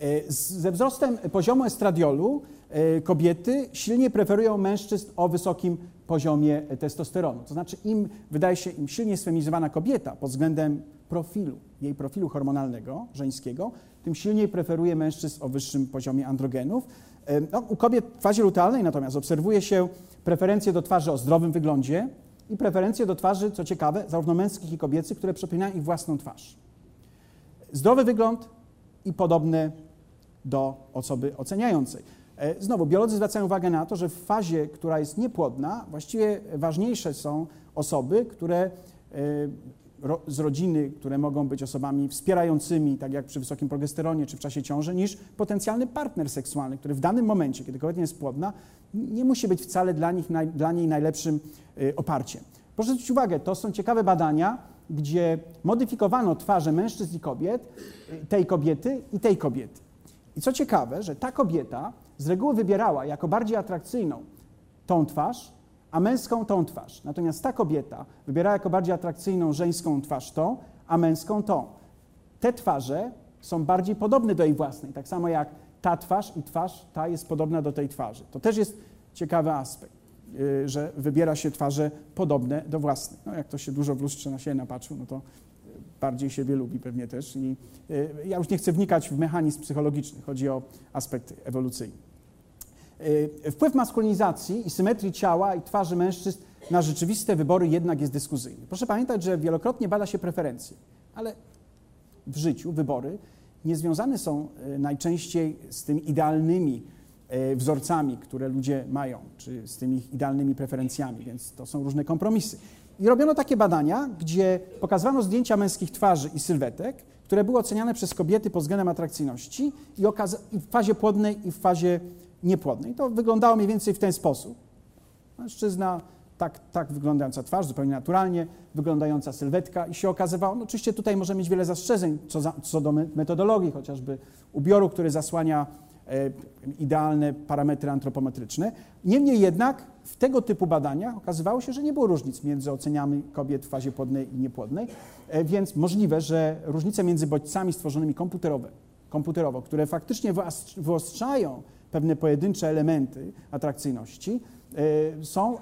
E, ze wzrostem poziomu estradiolu e, kobiety silnie preferują mężczyzn o wysokim poziomie testosteronu. To znaczy, im wydaje się, im silniej sfeminizowana kobieta pod względem profilu, jej profilu hormonalnego, żeńskiego, tym silniej preferuje mężczyzn o wyższym poziomie androgenów. E, no, u kobiet w fazie lutealnej natomiast obserwuje się preferencje do twarzy o zdrowym wyglądzie i preferencje do twarzy, co ciekawe, zarówno męskich i kobiecych, które przypominają ich własną twarz. Zdrowy wygląd i podobne do osoby oceniającej. E, znowu, biolodzy zwracają uwagę na to, że w fazie, która jest niepłodna, właściwie ważniejsze są osoby, które e, z rodziny, które mogą być osobami wspierającymi, tak jak przy wysokim progesteronie czy w czasie ciąży, niż potencjalny partner seksualny, który w danym momencie, kiedy kobieta jest płodna, nie musi być wcale dla, nich, dla niej najlepszym e, oparciem. Proszę zwrócić uwagę, to są ciekawe badania, gdzie modyfikowano twarze mężczyzn i kobiet, tej kobiety i tej kobiety. I co ciekawe, że ta kobieta z reguły wybierała jako bardziej atrakcyjną tą twarz, a męską tą twarz. Natomiast ta kobieta wybierała jako bardziej atrakcyjną żeńską twarz tą, a męską tą. Te twarze są bardziej podobne do jej własnej, tak samo jak ta twarz i twarz ta jest podobna do tej twarzy. To też jest ciekawy aspekt, y, że wybiera się twarze podobne do własnej. No, jak to się dużo w lustrze na siebie napatrzył, no to bardziej siebie lubi pewnie też. I y, ja już nie chcę wnikać w mechanizm psychologiczny, chodzi o aspekt ewolucyjny. Y, wpływ maskulinizacji i symetrii ciała i twarzy mężczyzn na rzeczywiste wybory jednak jest dyskusyjny. Proszę pamiętać, że wielokrotnie bada się preferencje, ale w życiu wybory nie związane są y, najczęściej z tymi idealnymi wzorcami, które ludzie mają, czy z tymi idealnymi preferencjami, więc to są różne kompromisy. I robiono takie badania, gdzie pokazywano zdjęcia męskich twarzy i sylwetek, które były oceniane przez kobiety pod względem atrakcyjności i, i w fazie płodnej i w fazie niepłodnej. To wyglądało mniej więcej w ten sposób. Mężczyzna, tak, tak wyglądająca twarz, zupełnie naturalnie, wyglądająca sylwetka i się okazywało, no oczywiście tutaj może mieć wiele zastrzeżeń co, za, co do metodologii, chociażby ubioru, który zasłania E, idealne parametry antropometryczne. Niemniej jednak w tego typu badaniach okazywało się, że nie było różnic między oceniami kobiet w fazie płodnej i niepłodnej, e, więc możliwe, że różnice między bodźcami stworzonymi komputerowo, komputerowo które faktycznie wyostrzają pewne pojedyncze elementy atrakcyjności, e, są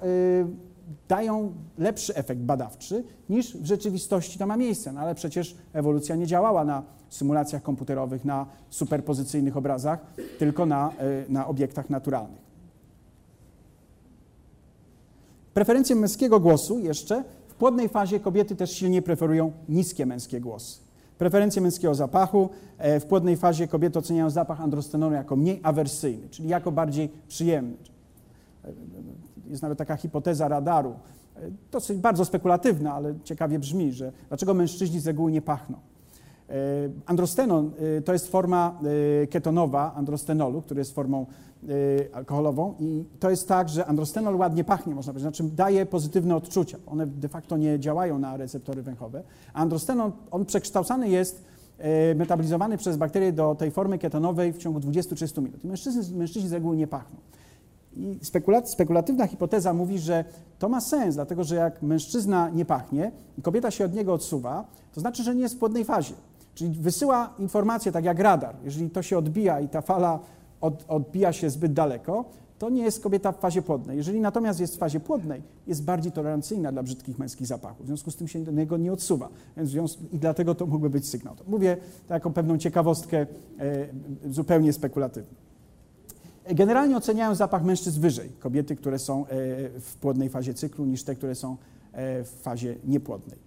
dają lepszy efekt badawczy niż w rzeczywistości to ma miejsce. No ale przecież ewolucja nie działała na symulacjach komputerowych, na superpozycyjnych obrazach, tylko na, e, na obiektach naturalnych. Preferencje męskiego głosu jeszcze w płodnej fazie kobiety też silnie preferują niskie męskie głosy. Preferencje męskiego zapachu. E, w płodnej fazie kobiety oceniają zapach androstenonu jako mniej awersyjny, czyli jako bardziej przyjemny jest nawet taka hipoteza radaru, e, dosyć bardzo spekulatywna, ale ciekawie brzmi, że dlaczego mężczyźni z reguły nie pachną. E, androstenon e, to jest forma ketonowa androstenolu, który jest formą alkoholową i to jest tak, że androstenol ładnie pachnie, można powiedzieć, znaczy daje pozytywne odczucia. One de facto nie działają na receptory węchowe. A androstenon, on przekształcany jest, metabolizowany przez bakterie do tej formy ketonowej w ciągu 20-30 minut. Mężczyźni, mężczyźni z reguły nie pachną. I spekulatywna hipoteza mówi, że to ma sens, dlatego że jak mężczyzna nie pachnie i kobieta się od niego odsuwa, to znaczy, że nie jest w płodnej fazie. Czyli wysyła informację tak jak radar. Jeżeli to się odbija i ta fala od, odbija się zbyt daleko, to nie jest kobieta w fazie płodnej. Jeżeli natomiast jest w fazie płodnej, jest bardziej tolerancyjna dla brzydkich męskich zapachów. W związku z tym się do niego nie odsuwa. Związku, I dlatego to mógłby być sygnał. To mówię taką pewną ciekawostkę e, zupełnie spekulatywną. Generalnie oceniają zapach mężczyzn wyżej, kobiety, które są e, w płodnej fazie cyklu, niż te, które są e, w fazie niepłodnej.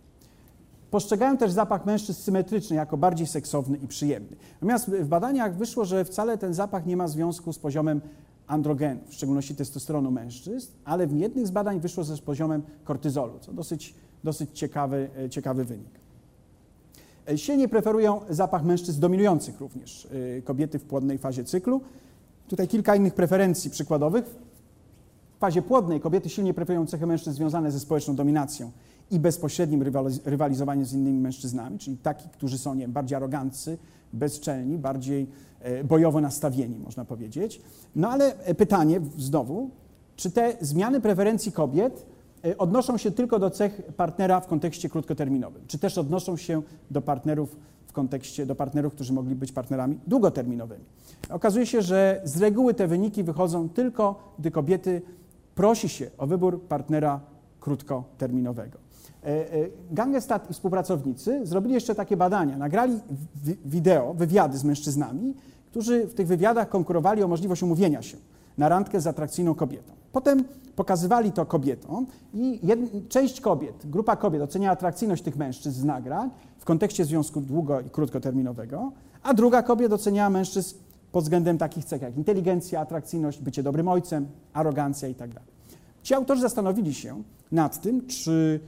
Postrzegają też zapach mężczyzn symetryczny jako bardziej seksowny i przyjemny. Natomiast w badaniach wyszło, że wcale ten zapach nie ma związku z poziomem androgenów, w szczególności testosteronu mężczyzn, ale w jednych z badań wyszło ze z poziomem kortyzolu, co dosyć, dosyć ciekawy, e, ciekawy wynik. Silnie preferują zapach mężczyzn dominujących również kobiety w płodnej fazie cyklu, Tutaj kilka innych preferencji przykładowych. W fazie płodnej kobiety silnie preferują cechy mężczyzn związane ze społeczną dominacją i bezpośrednim rywalizowaniem z innymi mężczyznami, czyli taki, którzy są nie, bardziej aroganccy, bezczelni, bardziej e, bojowo nastawieni, można powiedzieć. No ale e, pytanie znowu, czy te zmiany preferencji kobiet e, odnoszą się tylko do cech partnera w kontekście krótkoterminowym, czy też odnoszą się do partnerów w kontekście, do partnerów, którzy mogli być partnerami długoterminowymi. Okazuje się, że z reguły te wyniki wychodzą tylko, gdy kobiety prosi się o wybór partnera krótkoterminowego. E, e, Gangestat i współpracownicy zrobili jeszcze takie badania. Nagrali wideo, wywiady z mężczyznami, którzy w tych wywiadach konkurowali o możliwość umówienia się na randkę z atrakcyjną kobietą. Potem pokazywali to kobietom i część kobiet, grupa kobiet oceniała atrakcyjność tych mężczyzn z nagrań w kontekście związku długo i krótkoterminowego, a druga kobiet oceniała mężczyzn pod względem takich cech jak inteligencja, atrakcyjność, bycie dobrym ojcem, arogancja itd. Tak Ci autorzy zastanowili się nad tym, czy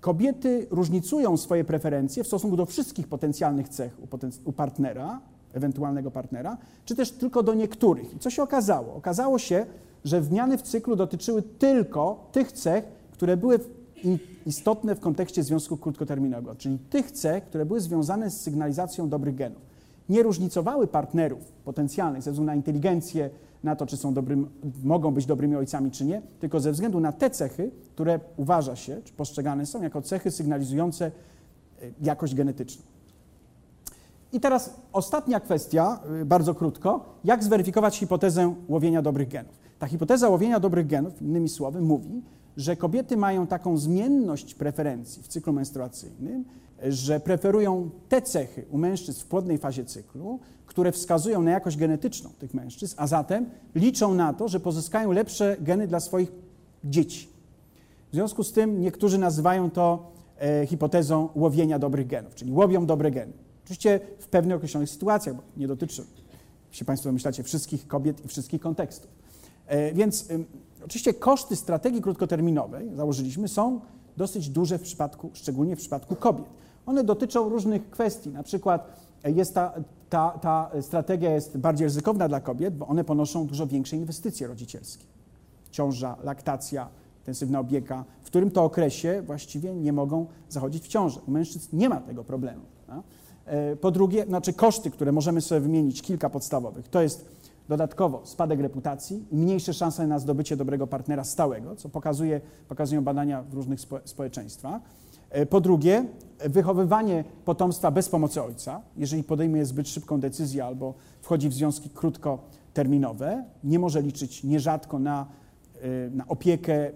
kobiety różnicują swoje preferencje w stosunku do wszystkich potencjalnych cech u, partnera, ewentualnego partnera, czy też tylko do niektórych. I co się okazało? Okazało się, że zmiany w cyklu dotyczyły tylko tych cech, które były istotne w kontekście związku krótkoterminowego, czyli tych cech, które były związane z sygnalizacją dobrych genów. Nie różnicowały partnerów potencjalnych ze względu na inteligencję, na to, czy są dobrym, mogą być dobrymi ojcami, czy nie, tylko ze względu na te cechy, które uważa się, czy postrzegane są jako cechy sygnalizujące e, jakość genetyczną. I teraz ostatnia kwestia, e, bardzo krótko, jak zweryfikować hipotezę łowienia dobrych genów. Ta hipoteza łowienia dobrych genów, innymi słowy, mówi, że kobiety mają taką zmienność preferencji w cyklu menstruacyjnym, że preferują te cechy u mężczyzn w płodnej fazie cyklu, które wskazują na jakość genetyczną tych mężczyzn, a zatem liczą na to, że pozyskają lepsze geny dla swoich dzieci. W związku z tym niektórzy nazywają to e, hipotezą łowienia dobrych genów, czyli łowią dobre geny. Oczywiście w pewnych określonych sytuacjach, bo nie dotyczy, jeśli Państwo myślacie, wszystkich kobiet i wszystkich kontekstów. E, więc e, oczywiście koszty strategii krótkoterminowej, założyliśmy, są dosyć duże w przypadku, szczególnie w przypadku kobiet. One dotyczą różnych kwestii, na przykład jest ta, ta, ta strategia jest bardziej ryzykowna dla kobiet, bo one ponoszą dużo większe inwestycje rodzicielskie. Ciąża, laktacja, intensywna opieka, w którym to okresie właściwie nie mogą zachodzić w ciążę. U mężczyzn nie ma tego problemu. E, po drugie, znaczy koszty, które możemy sobie wymienić, kilka podstawowych, to jest dodatkowo spadek reputacji i mniejsze szanse na zdobycie dobrego partnera stałego, co pokazuje, pokazują badania w różnych spo, społeczeństwach. E, po drugie, wychowywanie potomstwa bez pomocy ojca, jeżeli podejmuje zbyt szybką decyzję albo wchodzi w związki krótkoterminowe, nie może liczyć nierzadko na, e, na opiekę e,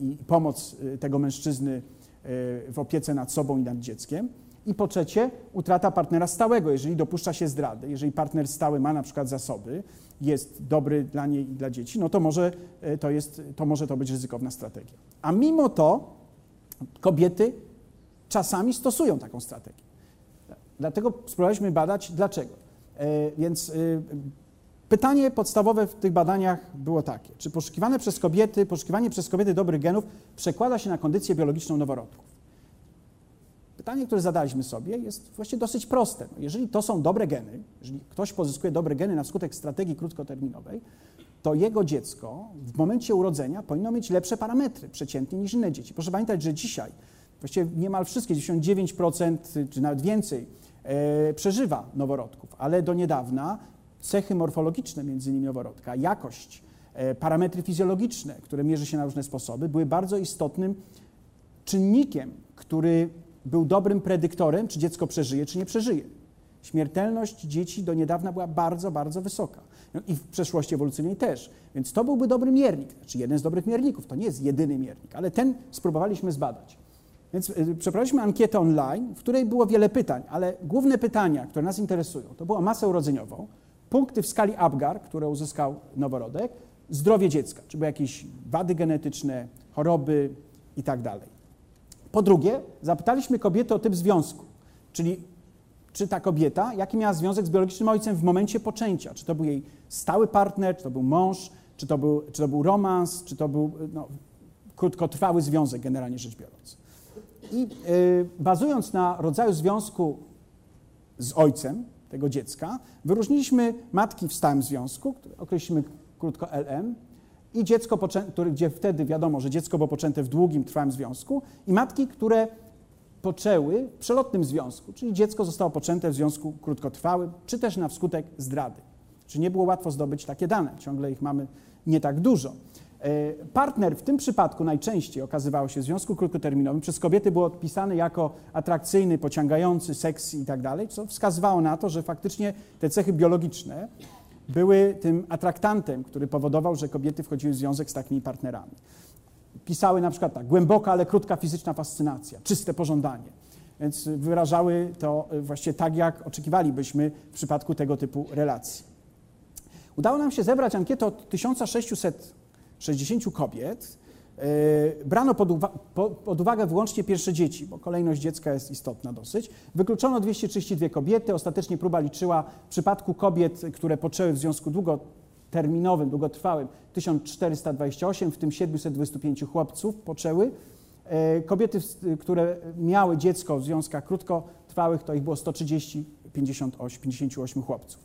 i pomoc tego mężczyzny w opiece nad sobą i nad dzieckiem. I po trzecie, utrata partnera stałego, jeżeli dopuszcza się zdrady, jeżeli partner stały ma na przykład zasoby, jest dobry dla niej i dla dzieci, no to może to, jest, to może to być ryzykowna strategia. A mimo to kobiety czasami stosują taką strategię. Dlatego spróbowaliśmy badać dlaczego. E, więc e, pytanie podstawowe w tych badaniach było takie: czy poszukiwane przez kobiety, poszukiwanie przez kobiety dobrych genów przekłada się na kondycję biologiczną noworodków? Pytanie, które zadaliśmy sobie, jest właściwie dosyć proste. No, jeżeli to są dobre geny, jeżeli ktoś pozyskuje dobre geny na skutek strategii krótkoterminowej, to jego dziecko w momencie urodzenia powinno mieć lepsze parametry przeciętnie niż inne dzieci. Proszę pamiętać, że dzisiaj właściwie niemal wszystkie, 99% czy nawet więcej, e, przeżywa noworodków, ale do niedawna cechy morfologiczne między innymi noworodka, jakość, e, parametry fizjologiczne, które mierzy się na różne sposoby, były bardzo istotnym czynnikiem, który był dobrym predyktorem, czy dziecko przeżyje, czy nie przeżyje. Śmiertelność dzieci do niedawna była bardzo, bardzo wysoka. No I w przeszłości ewolucyjnej też. Więc to byłby dobry miernik, znaczy jeden z dobrych mierników. To nie jest jedyny miernik, ale ten spróbowaliśmy zbadać. Więc y, przeprowadziliśmy ankietę online, w której było wiele pytań, ale główne pytania, które nas interesują, to była masę urodzeniową, punkty w skali Apgar, które uzyskał noworodek, zdrowie dziecka, czy były jakieś wady genetyczne, choroby i tak. Po drugie, zapytaliśmy kobietę o typ związku, czyli czy ta kobieta, jaki miała związek z biologicznym ojcem w momencie poczęcia, czy to był jej stały partner, czy to był mąż, czy to był, czy to był romans, czy to był no, krótkotrwały związek, generalnie rzecz biorąc. I y, bazując na rodzaju związku z ojcem tego dziecka, wyróżniliśmy matki w stałym związku, określimy krótko LM, i dziecko, gdzie wtedy wiadomo, że dziecko było poczęte w długim, trwałym związku, i matki, które poczęły w przelotnym związku, czyli dziecko zostało poczęte w związku krótkotrwałym, czy też na wskutek zdrady. Czy nie było łatwo zdobyć takie dane, ciągle ich mamy nie tak dużo. E, partner w tym przypadku najczęściej okazywał się w związku krótkoterminowym przez kobiety był odpisany jako atrakcyjny, pociągający, i tak dalej, co wskazywało na to, że faktycznie te cechy biologiczne były tym atraktantem, który powodował, że kobiety wchodziły w związek z takimi partnerami. Pisały na przykład tak, głęboka, ale krótka fizyczna fascynacja, czyste pożądanie. Więc wyrażały to właśnie tak, jak oczekiwalibyśmy w przypadku tego typu relacji. Udało nam się zebrać ankietę od 1600 60 kobiet. E, brano pod, uwa pod, uwagę wyłącznie pierwsze dzieci, bo kolejność dziecka jest istotna dosyć. Wykluczono 232 kobiety. Ostatecznie próba liczyła w przypadku kobiet, które poczęły w związku długoterminowym, długotrwałym 1428, w tym 725 chłopców poczęły. E, kobiety, które miały dziecko w związkach krótkotrwałych, to ich było 130, 58, 58 chłopców.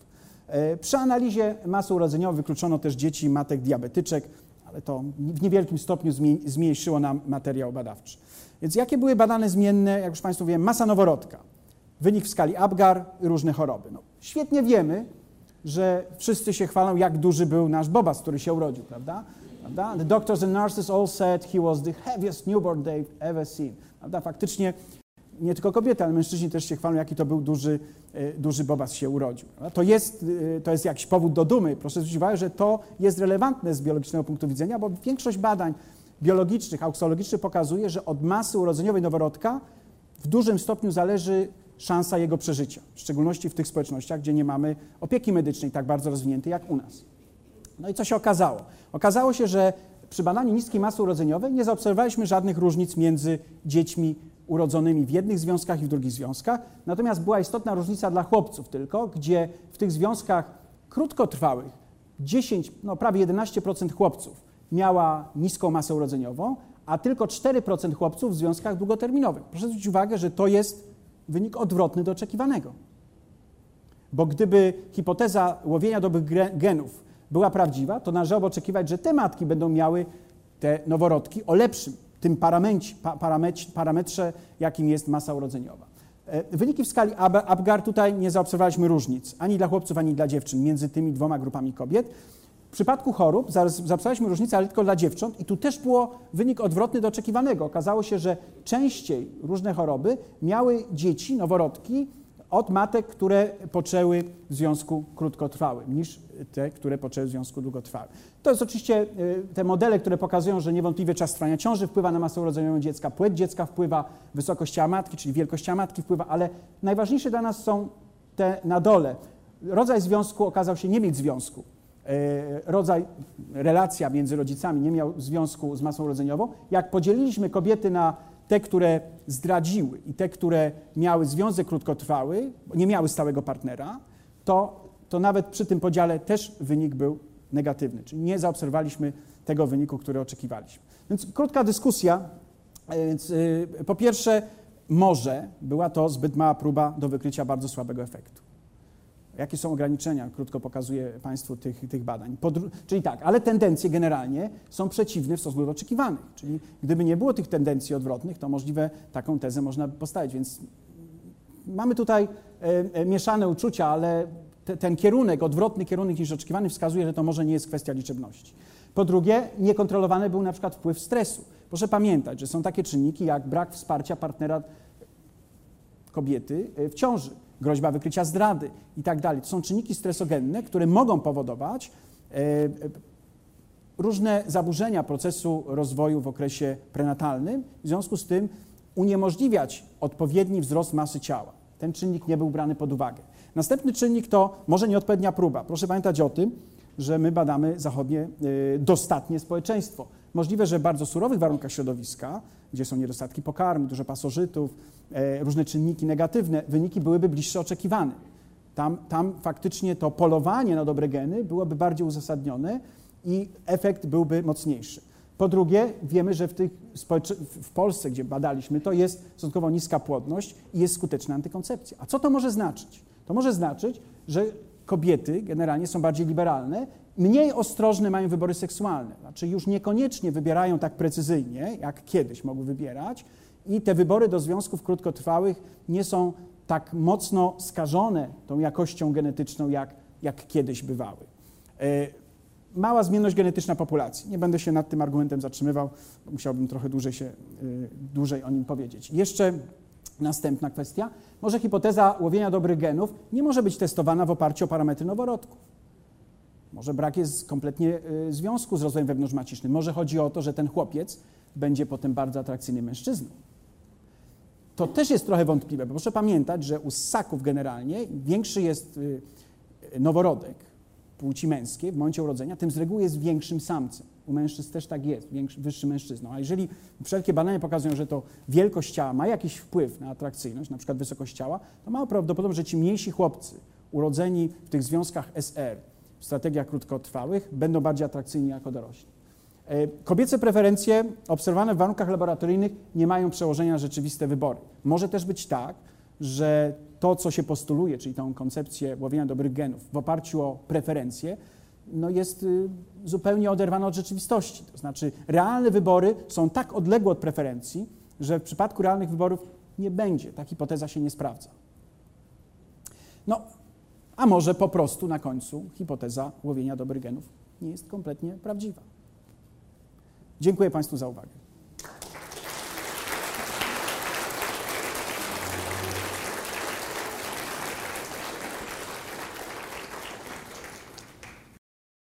E, przy analizie masy urodzeniowej wykluczono też dzieci matek diabetyczek, ale to w niewielkim stopniu zmniejszyło nam materiał badawczy. Więc jakie były badane zmienne, jak już Państwu wiem, masa noworodka, wynik w skali Apgar różne choroby. No, świetnie wiemy, że wszyscy się chwalą, jak duży był nasz Bobas, który się urodził, prawda? prawda? The doctors and nurses all said he was the heaviest newborn they've ever seen. Prawda? Faktycznie nie tylko kobiety, ale mężczyźni też się chwalą, jaki to był duży, e, duży bobas się urodził. To jest, e, to jest jakiś powód do dumy. Proszę zwrócić uwagę, że to jest relevantne z biologicznego punktu widzenia, bo większość badań biologicznych, auksologicznych pokazuje, że od masy urodzeniowej noworodka w dużym stopniu zależy szansa jego przeżycia, w szczególności w tych społecznościach, gdzie nie mamy opieki medycznej tak bardzo rozwiniętej jak u nas. No i co się okazało? Okazało się, że przy badaniu niskiej masy urodzeniowej nie zaobserwowaliśmy żadnych różnic między dziećmi urodzonymi w jednych związkach i w drugich związkach. Natomiast była istotna różnica dla chłopców tylko, gdzie w tych związkach krótkotrwałych 10, no prawie 11% chłopców miała niską masę urodzeniową, a tylko 4% chłopców w związkach długoterminowych. Proszę zwrócić uwagę, że to jest wynik odwrotny do oczekiwanego. Bo gdyby hipoteza łowienia dobrych genów była prawdziwa, to należałoby oczekiwać, że te matki będą miały te noworodki o lepszym tym parametrze, jakim jest masa urodzeniowa. E, wyniki w skali Apgar tutaj nie zaobserwowaliśmy różnic ani dla chłopców, ani dla dziewczyn między tymi dwoma grupami kobiet. W przypadku chorób zaobserwowaliśmy różnicę, ale tylko dla dziewcząt i tu też było wynik odwrotny do oczekiwanego. Okazało się, że częściej różne choroby miały dzieci, noworodki, od matek, które poczęły w związku krótkotrwałym, niż te, które poczęły w związku długotrwałym. To jest oczywiście y, te modele, które pokazują, że niewątpliwie czas trwania ciąży wpływa na masę urodzeniową dziecka, płeć dziecka wpływa, wysokość ciała matki, czyli wielkość ciała matki wpływa, ale najważniejsze dla nas są te na dole. Rodzaj związku okazał się nie mieć związku. Y, rodzaj, relacja między rodzicami nie miał związku z masą urodzeniową. Jak podzieliliśmy kobiety na te, które zdradziły i te, które miały związek krótkotrwały, nie miały stałego partnera, to, to nawet przy tym podziale też wynik był negatywny, czyli nie zaobserwowaliśmy tego wyniku, który oczekiwaliśmy. Więc krótka dyskusja. E, więc, yy, po pierwsze, może była to zbyt mała próba do wykrycia bardzo słabego efektu. Jakie są ograniczenia, krótko pokazuję Państwu tych, tych badań. czyli tak, ale tendencje generalnie są przeciwne w stosunku do oczekiwanych. Czyli gdyby nie było tych tendencji odwrotnych, to możliwe taką tezę można by postawić. Więc mamy tutaj e, e, mieszane uczucia, ale te, ten kierunek, odwrotny kierunek niż oczekiwany wskazuje, że to może nie jest kwestia liczebności. Po drugie, niekontrolowany był na przykład wpływ stresu. Proszę pamiętać, że są takie czynniki jak brak wsparcia partnera kobiety e, w ciąży groźba wykrycia zdrady i tak dalej. To są czynniki stresogenne, które mogą powodować e, e, różne zaburzenia procesu rozwoju w okresie prenatalnym, w związku z tym uniemożliwiać odpowiedni wzrost masy ciała. Ten czynnik nie był brany pod uwagę. Następny czynnik to może nieodpowiednia próba. Proszę pamiętać o tym, że my badamy zachodnie e, dostatnie społeczeństwo. Możliwe, że w bardzo surowych warunkach środowiska, gdzie są niedostatki pokarmu, dużo pasożytów, e, różne czynniki negatywne, wyniki byłyby bliższe oczekiwanym. Tam, tam faktycznie to polowanie na dobre geny byłoby bardziej uzasadnione i efekt byłby mocniejszy. Po drugie, wiemy, że w, tych, w Polsce, gdzie badaliśmy, to jest stosunkowo niska płodność i jest skuteczna antykoncepcja. A co to może znaczyć? To może znaczyć, że kobiety generalnie są bardziej liberalne mniej ostrożne mają wybory seksualne. Znaczy już niekoniecznie wybierają tak precyzyjnie, jak kiedyś mogły wybierać i te wybory do związków krótkotrwałych nie są tak mocno skażone tą jakością genetyczną, jak, jak kiedyś bywały. E, mała zmienność genetyczna populacji. Nie będę się nad tym argumentem zatrzymywał, bo musiałbym trochę dłużej, się, y, dłużej o nim powiedzieć. Jeszcze następna kwestia. Może hipoteza łowienia dobrych genów nie może być testowana w oparciu o parametry noworodków. Może brak jest kompletnie y, związku z rozwojem wewnątrzmacicznym. Może chodzi o to, że ten chłopiec będzie potem bardzo atrakcyjnym mężczyzną. To też jest trochę wątpliwe, bo proszę pamiętać, że u ssaków generalnie większy jest y, noworodek płci męskiej w momencie urodzenia, tym z reguły jest większym samcem. U mężczyzn też tak jest, większy, wyższy mężczyzną. A jeżeli wszelkie badania pokazują, że to wielkość ciała ma jakiś wpływ na atrakcyjność, na przykład wysokość ciała, to mało prawdopodobne, że ci mniejsi chłopcy urodzeni w tych związkach SR, w strategiach krótkotrwałych, będą bardziej atrakcyjni jako dorośli. E, kobiece preferencje obserwowane w warunkach laboratoryjnych nie mają przełożenia na rzeczywiste wybory. Może też być tak, że to, co się postuluje, czyli tą koncepcję łowienia dobrych genów w oparciu o preferencje, no jest y, zupełnie oderwane od rzeczywistości. To znaczy, realne wybory są tak odległe od preferencji, że w przypadku realnych wyborów nie będzie. Ta hipoteza się nie sprawdza. No, a może po prostu na końcu hipoteza łowienia dobrych genów nie jest kompletnie prawdziwa. Dziękuję Państwu za uwagę.